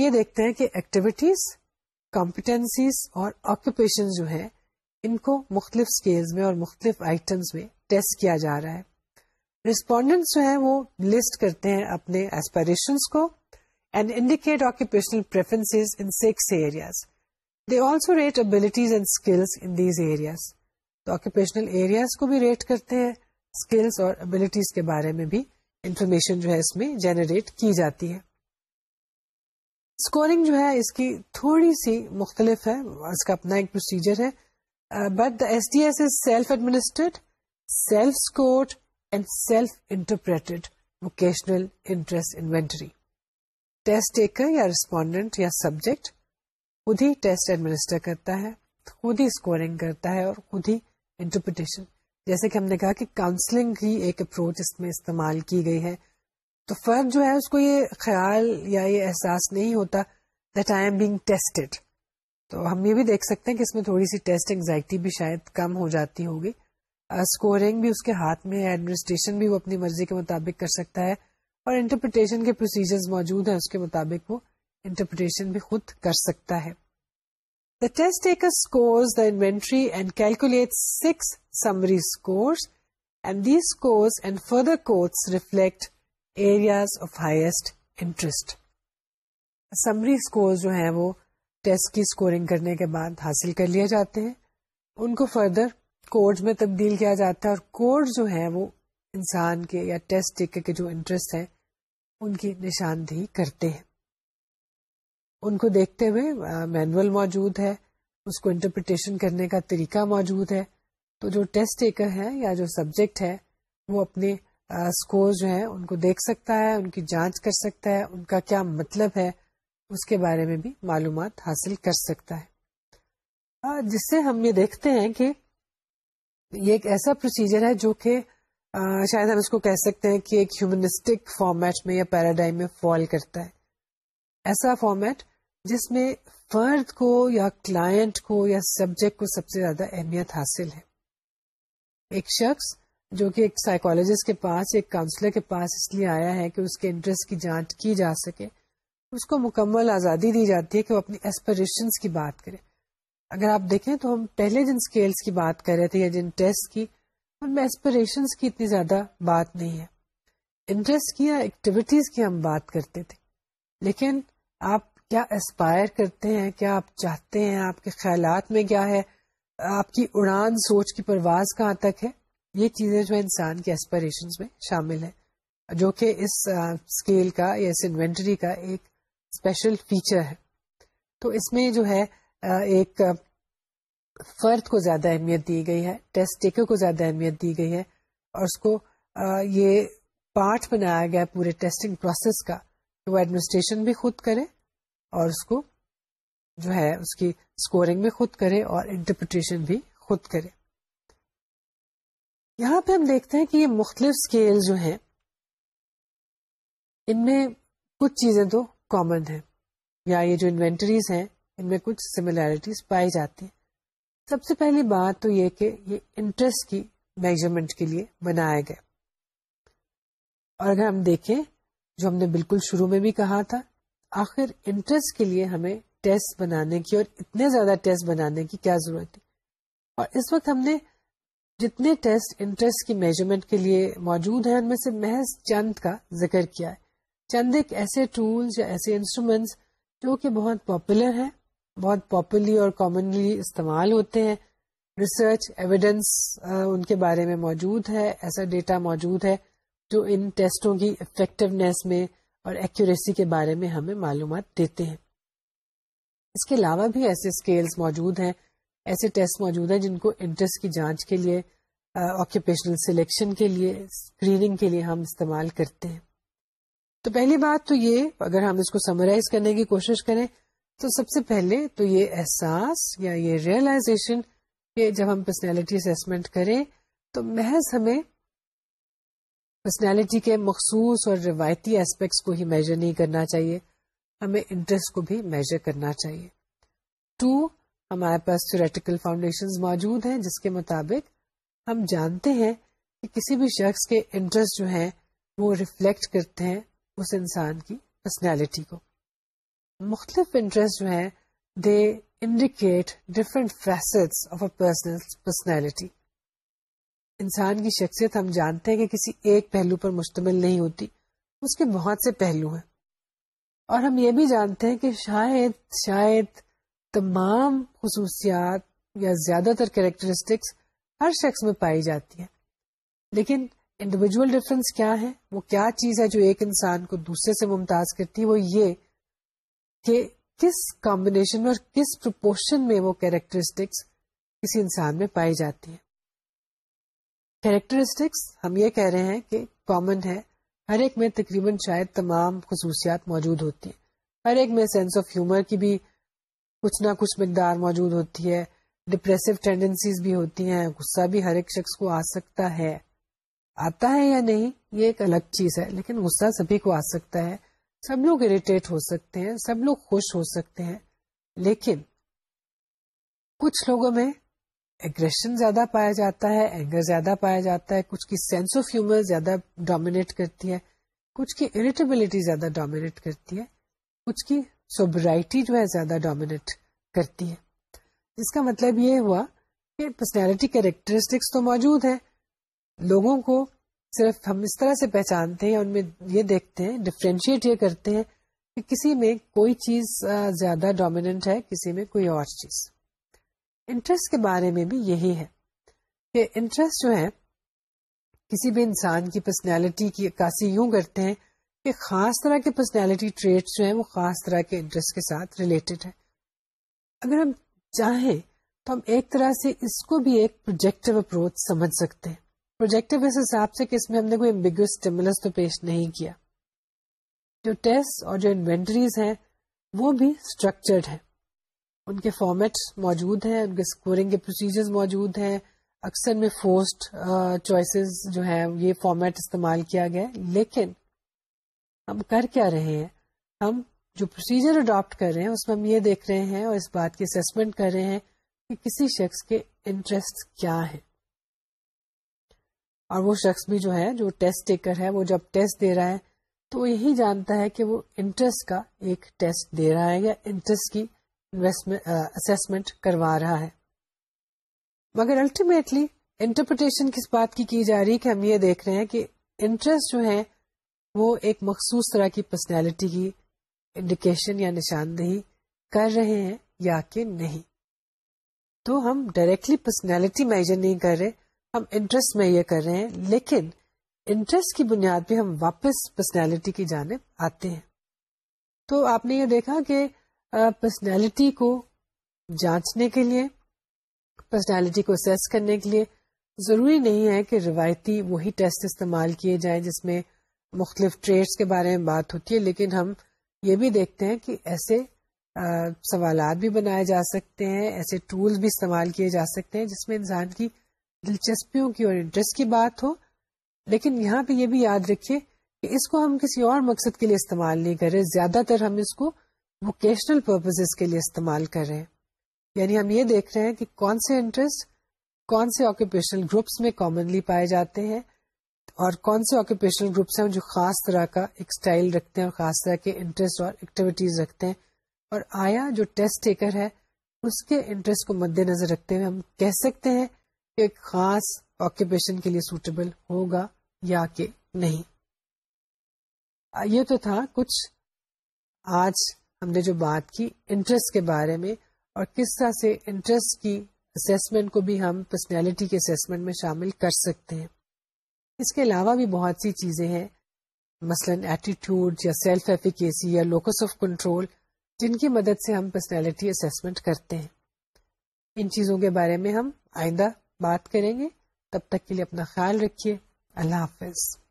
یہ دیکھتے ہیں کہ ایکٹیویٹیز اور ان کو مختلف اسکیلز میں اور مختلف آئٹمس میں ٹیسٹ کیا جا رہا ہے رسپونڈنٹس جو ہیں وہ لسٹ کرتے ہیں اپنے ایسپائریشنس کو and indicate occupational they also rate abilities and skills in these areas تو آکوپیشنل ایریاز کو بھی ریٹ کرتے ہیں اسکلس اور ابلیٹیز کے بارے میں بھی انفارمیشن جو ہے اس میں جنریٹ کی جاتی ہے اسکورنگ جو ہے اس کی تھوڑی سی مختلف ہے اس کا اپنا ایک پروسیجر ہے but the S D S is self administered self scored and self interpreted vocational interest inventory test taker یا ریسپونڈنٹ یا سبجیکٹ خود ہی ٹیسٹ ایڈمنسٹر کرتا ہے خود ہی اسکورنگ کرتا ہے اور خود ہی انٹرپریٹیشن جیسے کہ ہم نے کہا کہ کاؤنسلنگ کی ایک اپروچ اس میں استعمال کی گئی ہے تو فرد جو ہے اس کو یہ خیال یا یہ احساس نہیں ہوتا that I am being tested تو ہم یہ بھی دیکھ سکتے ہیں کہ اس میں تھوڑی سی ٹیسٹ انگزائٹی بھی شاید کم ہو جاتی ہوگی اسکورنگ بھی اس کے ہاتھ میں ہے ایڈمنسٹریشن بھی وہ اپنی مرضی کے مطابق کر سکتا ہے اور انٹرپریٹیشن کے پروسیجرز موجود ہیں اس کے مطابق وہ انٹرپریٹیشن بھی خود کر سکتا ہے the test scores the inventory and calculate six summary scores and these and further reflect areas of highest interest summary scores جو ہیں وہ ٹیسٹ کی اسکورنگ کرنے کے بعد حاصل کر لیا جاتے ہیں ان کو فردر کورس میں تبدیل کیا جاتا ہے اور کوڈ جو ہیں وہ انسان کے یا ٹیسٹ ٹیکر کے جو انٹرسٹ ہیں ان کی نشاندہی کرتے ہیں ان کو دیکھتے ہوئے مینول موجود ہے اس کو انٹرپریٹیشن کرنے کا طریقہ موجود ہے تو جو ٹیسٹ ٹیکر ہے یا جو سبجیکٹ ہے وہ اپنے اسکور جو ہے ان کو دیکھ سکتا ہے ان کی جانچ کر سکتا ہے ان کا کیا مطلب ہے اس کے بارے میں بھی معلومات حاصل کر سکتا ہے جس سے ہم یہ دیکھتے ہیں کہ یہ ایک ایسا پروسیجر ہے جو کہ شاید ہم اس کو کہہ سکتے ہیں کہ ایک ہیومنسٹک فارمیٹ میں یا پیراڈائم میں فال کرتا ہے ایسا فارمیٹ جس میں فرد کو یا کلائنٹ کو یا سبجیکٹ کو سب سے زیادہ اہمیت حاصل ہے ایک شخص جو کہ ایک سائیکالوجسٹ کے پاس ایک کاؤنسلر کے پاس اس لیے آیا ہے کہ اس کے انٹرسٹ کی جانچ کی جا سکے اس کو مکمل آزادی دی جاتی ہے کہ وہ اپنی ایسپریشنس کی بات کرے اگر آپ دیکھیں تو ہم پہلے جن اسکیلس کی بات کر رہے تھے یا جن ٹیسٹ کی ان میں ایسپریشنس کی اتنی زیادہ بات نہیں ہے انٹرسٹ کی یا ایکٹیویٹیز کی ہم بات کرتے تھے لیکن آپ کیا اسپائر کرتے ہیں کیا آپ چاہتے ہیں آپ کے خیالات میں کیا ہے آپ کی اڑان سوچ کی پرواز کہاں تک ہے یہ چیزیں جو انسان کے اسپائریشن میں شامل ہیں جو کہ اس اسکیل کا یا اس انوینٹری کا ایک اسپیشل فیچر ہے تو اس میں جو ہے ایک فرد کو زیادہ اہمیت دی گئی ہے ٹیسٹ ٹیکر کو زیادہ اہمیت دی گئی ہے اور اس کو یہ پارٹ بنایا گیا پورے ٹیسٹنگ پروسیس کا وہ ایڈمنسٹریشن بھی خود کرے اور اس کو جو ہے اس کی اسکورنگ بھی خود کرے اور انٹرپریٹیشن بھی خود کرے یہاں پہ ہم دیکھتے ہیں کہ یہ مختلف اسکیل جو ہیں ان میں کچھ چیزیں تو کامن ہیں یا یہ جو انوینٹریز ہیں ان میں کچھ سملیرٹیز پائی جاتی ہیں سب سے پہلی بات تو یہ کہ یہ انٹرسٹ کی میجرمنٹ کے لیے بنایا گیا اور اگر ہم دیکھیں جو ہم نے بالکل شروع میں بھی کہا تھا آخر انٹرسٹ کے لیے ہمیں ٹیسٹ بنانے کی اور اتنے زیادہ ٹیسٹ بنانے کی کیا ضرورت ہے اور اس وقت ہم نے جتنے ٹیسٹ انٹرسٹ کی میجرمنٹ کے لیے موجود ہیں ان میں سے محض چند کا ذکر کیا ہے چند ایک ایسے ٹولز یا ایسے انسٹرومینٹس جو کہ بہت پاپولر ہیں بہت پاپولی اور کامنلی استعمال ہوتے ہیں ریسرچ ایویڈنس ان کے بارے میں موجود ہے ایسا ڈیٹا موجود ہے جو ان ٹیسٹوں کی افیکٹونیس میں اور ایکوریسی کے بارے میں ہمیں معلومات دیتے ہیں اس کے علاوہ بھی ایسے اسکیلس موجود ہیں ایسے ٹیسٹ موجود ہیں جن کو انٹرسٹ کی جانچ کے لیے آکوپیشنل سلیکشن کے لیے اسکریننگ کے لیے ہم استعمال کرتے ہیں تو پہلی بات تو یہ اگر ہم اس کو سمرائز کرنے کی کوشش کریں تو سب سے پہلے تو یہ احساس یا یہ ریئلائزیشن کہ جب ہم پرسنالٹی اسسمنٹ کریں تو محض ہمیں پرسنالٹی کے مخصوص اور روایتی اسپیکٹس کو ہی میجر نہیں کرنا چاہیے ہمیں انٹرسٹ کو بھی میجر کرنا چاہیے ٹو ہمارے پاس تھیوریٹیکل فاؤنڈیشن موجود ہیں جس کے مطابق ہم جانتے ہیں کہ کسی بھی شخص کے انٹرسٹ جو ہیں وہ ریفلیکٹ کرتے ہیں اس انسان کی پرسنالٹی کو مختلف انٹرسٹ جو ہیں they indicate different facets of a personal personality انسان کی شخصیت ہم جانتے ہیں کہ کسی ایک پہلو پر مشتمل نہیں ہوتی اس کے بہت سے پہلو ہیں اور ہم یہ بھی جانتے ہیں کہ شاید شاید تمام خصوصیات یا زیادہ تر کریکٹرسٹکس ہر شخص میں پائی جاتی ہیں لیکن انڈیویجول ڈفرینس کیا ہے وہ کیا چیز ہے جو ایک انسان کو دوسرے سے ممتاز کرتی ہے وہ یہ کہ کس کمبینیشن اور کس پرپورشن میں وہ کریکٹرسٹکس کسی انسان میں پائی جاتی ہیں کیریکٹرسٹکس ہم یہ کہہ رہے ہیں کہ کامن ہے ہر ایک میں تقریباً شاید تمام خصوصیات موجود ہوتی ہیں ہر ایک میں سینس آف ہیومر کی بھی کچھ نہ کچھ مقدار موجود ہوتی ہے ڈپریسو ٹینڈنسیز بھی ہوتی ہیں غصہ بھی ہر ایک شخص کو آ سکتا ہے آتا ہے یا نہیں یہ ایک الگ چیز ہے لیکن غصہ سبھی کو آ سکتا ہے سب لوگ اریٹیٹ ہو سکتے ہیں سب لوگ خوش ہو سکتے ہیں لیکن کچھ لوگوں میں اگریشن زیادہ پایا جاتا ہے اینگر زیادہ پایا جاتا ہے کچھ کی سینس آف ہیومر زیادہ ڈومینیٹ کرتی ہے کچھ کی اریٹیبلٹی زیادہ ڈومینیٹ کرتی ہے کچھ کی سوبرائٹی جو ہے زیادہ ڈومینیٹ کرتی ہے جس کا مطلب یہ ہوا کہ پرسنالٹی کیریکٹرسٹکس تو موجود ہیں لوگوں کو صرف ہم اس طرح سے پہچانتے ہیں ان میں یہ دیکھتے ہیں ڈفرینشیٹ یہ کرتے ہیں کہ کسی میں کوئی چیز زیادہ ڈومیننٹ ہے کسی میں کوئی اور چیز انٹرسٹ کے بارے میں بھی یہی ہے کہ انٹرسٹ جو ہے کسی بھی انسان کی پرسنالٹی کی عکاسی یوں کرتے ہیں کہ خاص طرح کے پرسنالٹی ٹریٹس جو ہیں وہ خاص طرح کے انٹرسٹ کے ساتھ ریلیٹڈ ہے اگر ہم چاہیں تو ہم ایک طرح سے اس کو بھی ایک پروجیکٹو اپروچ سمجھ سکتے ہیں پروجیکٹو اس حساب سے کہ اس میں ہم نے کوئی امبیگوس تو پیش نہیں کیا جو ٹیسٹ اور جو انوینٹریز ہیں وہ بھی اسٹرکچرڈ ہیں ان کے فارمیٹ موجود ہیں ان کے اسکورنگ کے پروسیجر موجود ہیں اکثر میں فورسڈ چوائسیز جو ہیں یہ فارمیٹ استعمال کیا گیا لیکن ہم کر کیا رہے ہیں ہم جو پروسیجر اڈاپٹ کر رہے ہیں اس میں ہم یہ دیکھ رہے ہیں اور اس بات کی اسیسمنٹ کر رہے ہیں کہ کسی شخص کے انٹرسٹ کیا ہے اور وہ شخص بھی جو ہے جو ٹیسٹ ٹیکر ہے وہ جب ٹیسٹ دے رہا ہے تو وہ یہی جانتا ہے کہ وہ انٹرسٹ کا ایک ٹیسٹ دے رہا ہے یا انٹرسٹ کی اسسمنٹ uh, کروا رہا ہے مگر الٹیمیٹلی انٹرپریٹیشن کس بات کی کی جا رہی ہے کہ ہم یہ دیکھ رہے ہیں کہ انٹرسٹ جو ہے وہ ایک مخصوص طرح کی پرسنالٹی کی انڈیکیشن یا نشاندہی کر رہے ہیں یا کہ نہیں تو ہم ڈائریکٹلی پرسنالٹی میجر نہیں کر رہے ہم انٹرسٹ میں یہ کر رہے ہیں لیکن انٹرسٹ کی بنیاد پہ ہم واپس پرسنالٹی کی جانب آتے ہیں تو آپ نے یہ دیکھا کہ پرسنالٹی کو جانچنے کے لیے پرسنالٹی کو سیس کرنے کے لیے ضروری نہیں ہے کہ روایتی وہی ٹیسٹ استعمال کیے جائیں جس میں مختلف ٹریڈس کے بارے میں بات ہوتی ہے لیکن ہم یہ بھی دیکھتے ہیں کہ ایسے سوالات بھی بنائے جا سکتے ہیں ایسے ٹولز بھی استعمال کیے جا سکتے ہیں جس میں انسان کی دلچسپیوں کی اور انٹرسٹ کی بات ہو لیکن یہاں پہ یہ بھی یاد رکھیے کہ اس کو ہم کسی اور مقصد کے لیے استعمال نہیں کرے زیادہ تر ہم اس کو ووکیشنل پرپز کے لیے استعمال کر رہے ہیں یعنی ہم یہ دیکھ رہے ہیں کہ کون سے انٹرسٹ کون سے آکوپیشنل گروپس میں کامنلی پائے جاتے ہیں اور کون سے آکوپیشنل گروپس ہیں جو خاص طرح کا ایک اسٹائل رکھتے ہیں اور خاص طرح کے انٹرسٹ اور ایکٹیویٹیز رکھتے ہیں اور آیا جو ٹیسٹ ٹیکر ہے اس کے انٹرسٹ کو مد نظر رکھتے ہوئے ہم کہہ سکتے ہیں کہ ایک خاص آکوپیشن کے لیے سوٹیبل ہوگا یا کہ نہیں یہ تو تھا کچھ آج ہم نے جو بات کی انٹرسٹ کے بارے میں اور کس طرح سے انٹرسٹ کی کو بھی ہم پرسنالٹی کے میں شامل کر سکتے ہیں اس کے علاوہ بھی بہت سی چیزیں ہیں مثلاً ایٹیٹیوڈ یا سیلف ایفیکیسی یا لوکس آف کنٹرول جن کی مدد سے ہم پرسنالٹی اسیسمنٹ کرتے ہیں ان چیزوں کے بارے میں ہم آئندہ بات کریں گے تب تک کے لیے اپنا خیال رکھیے اللہ حافظ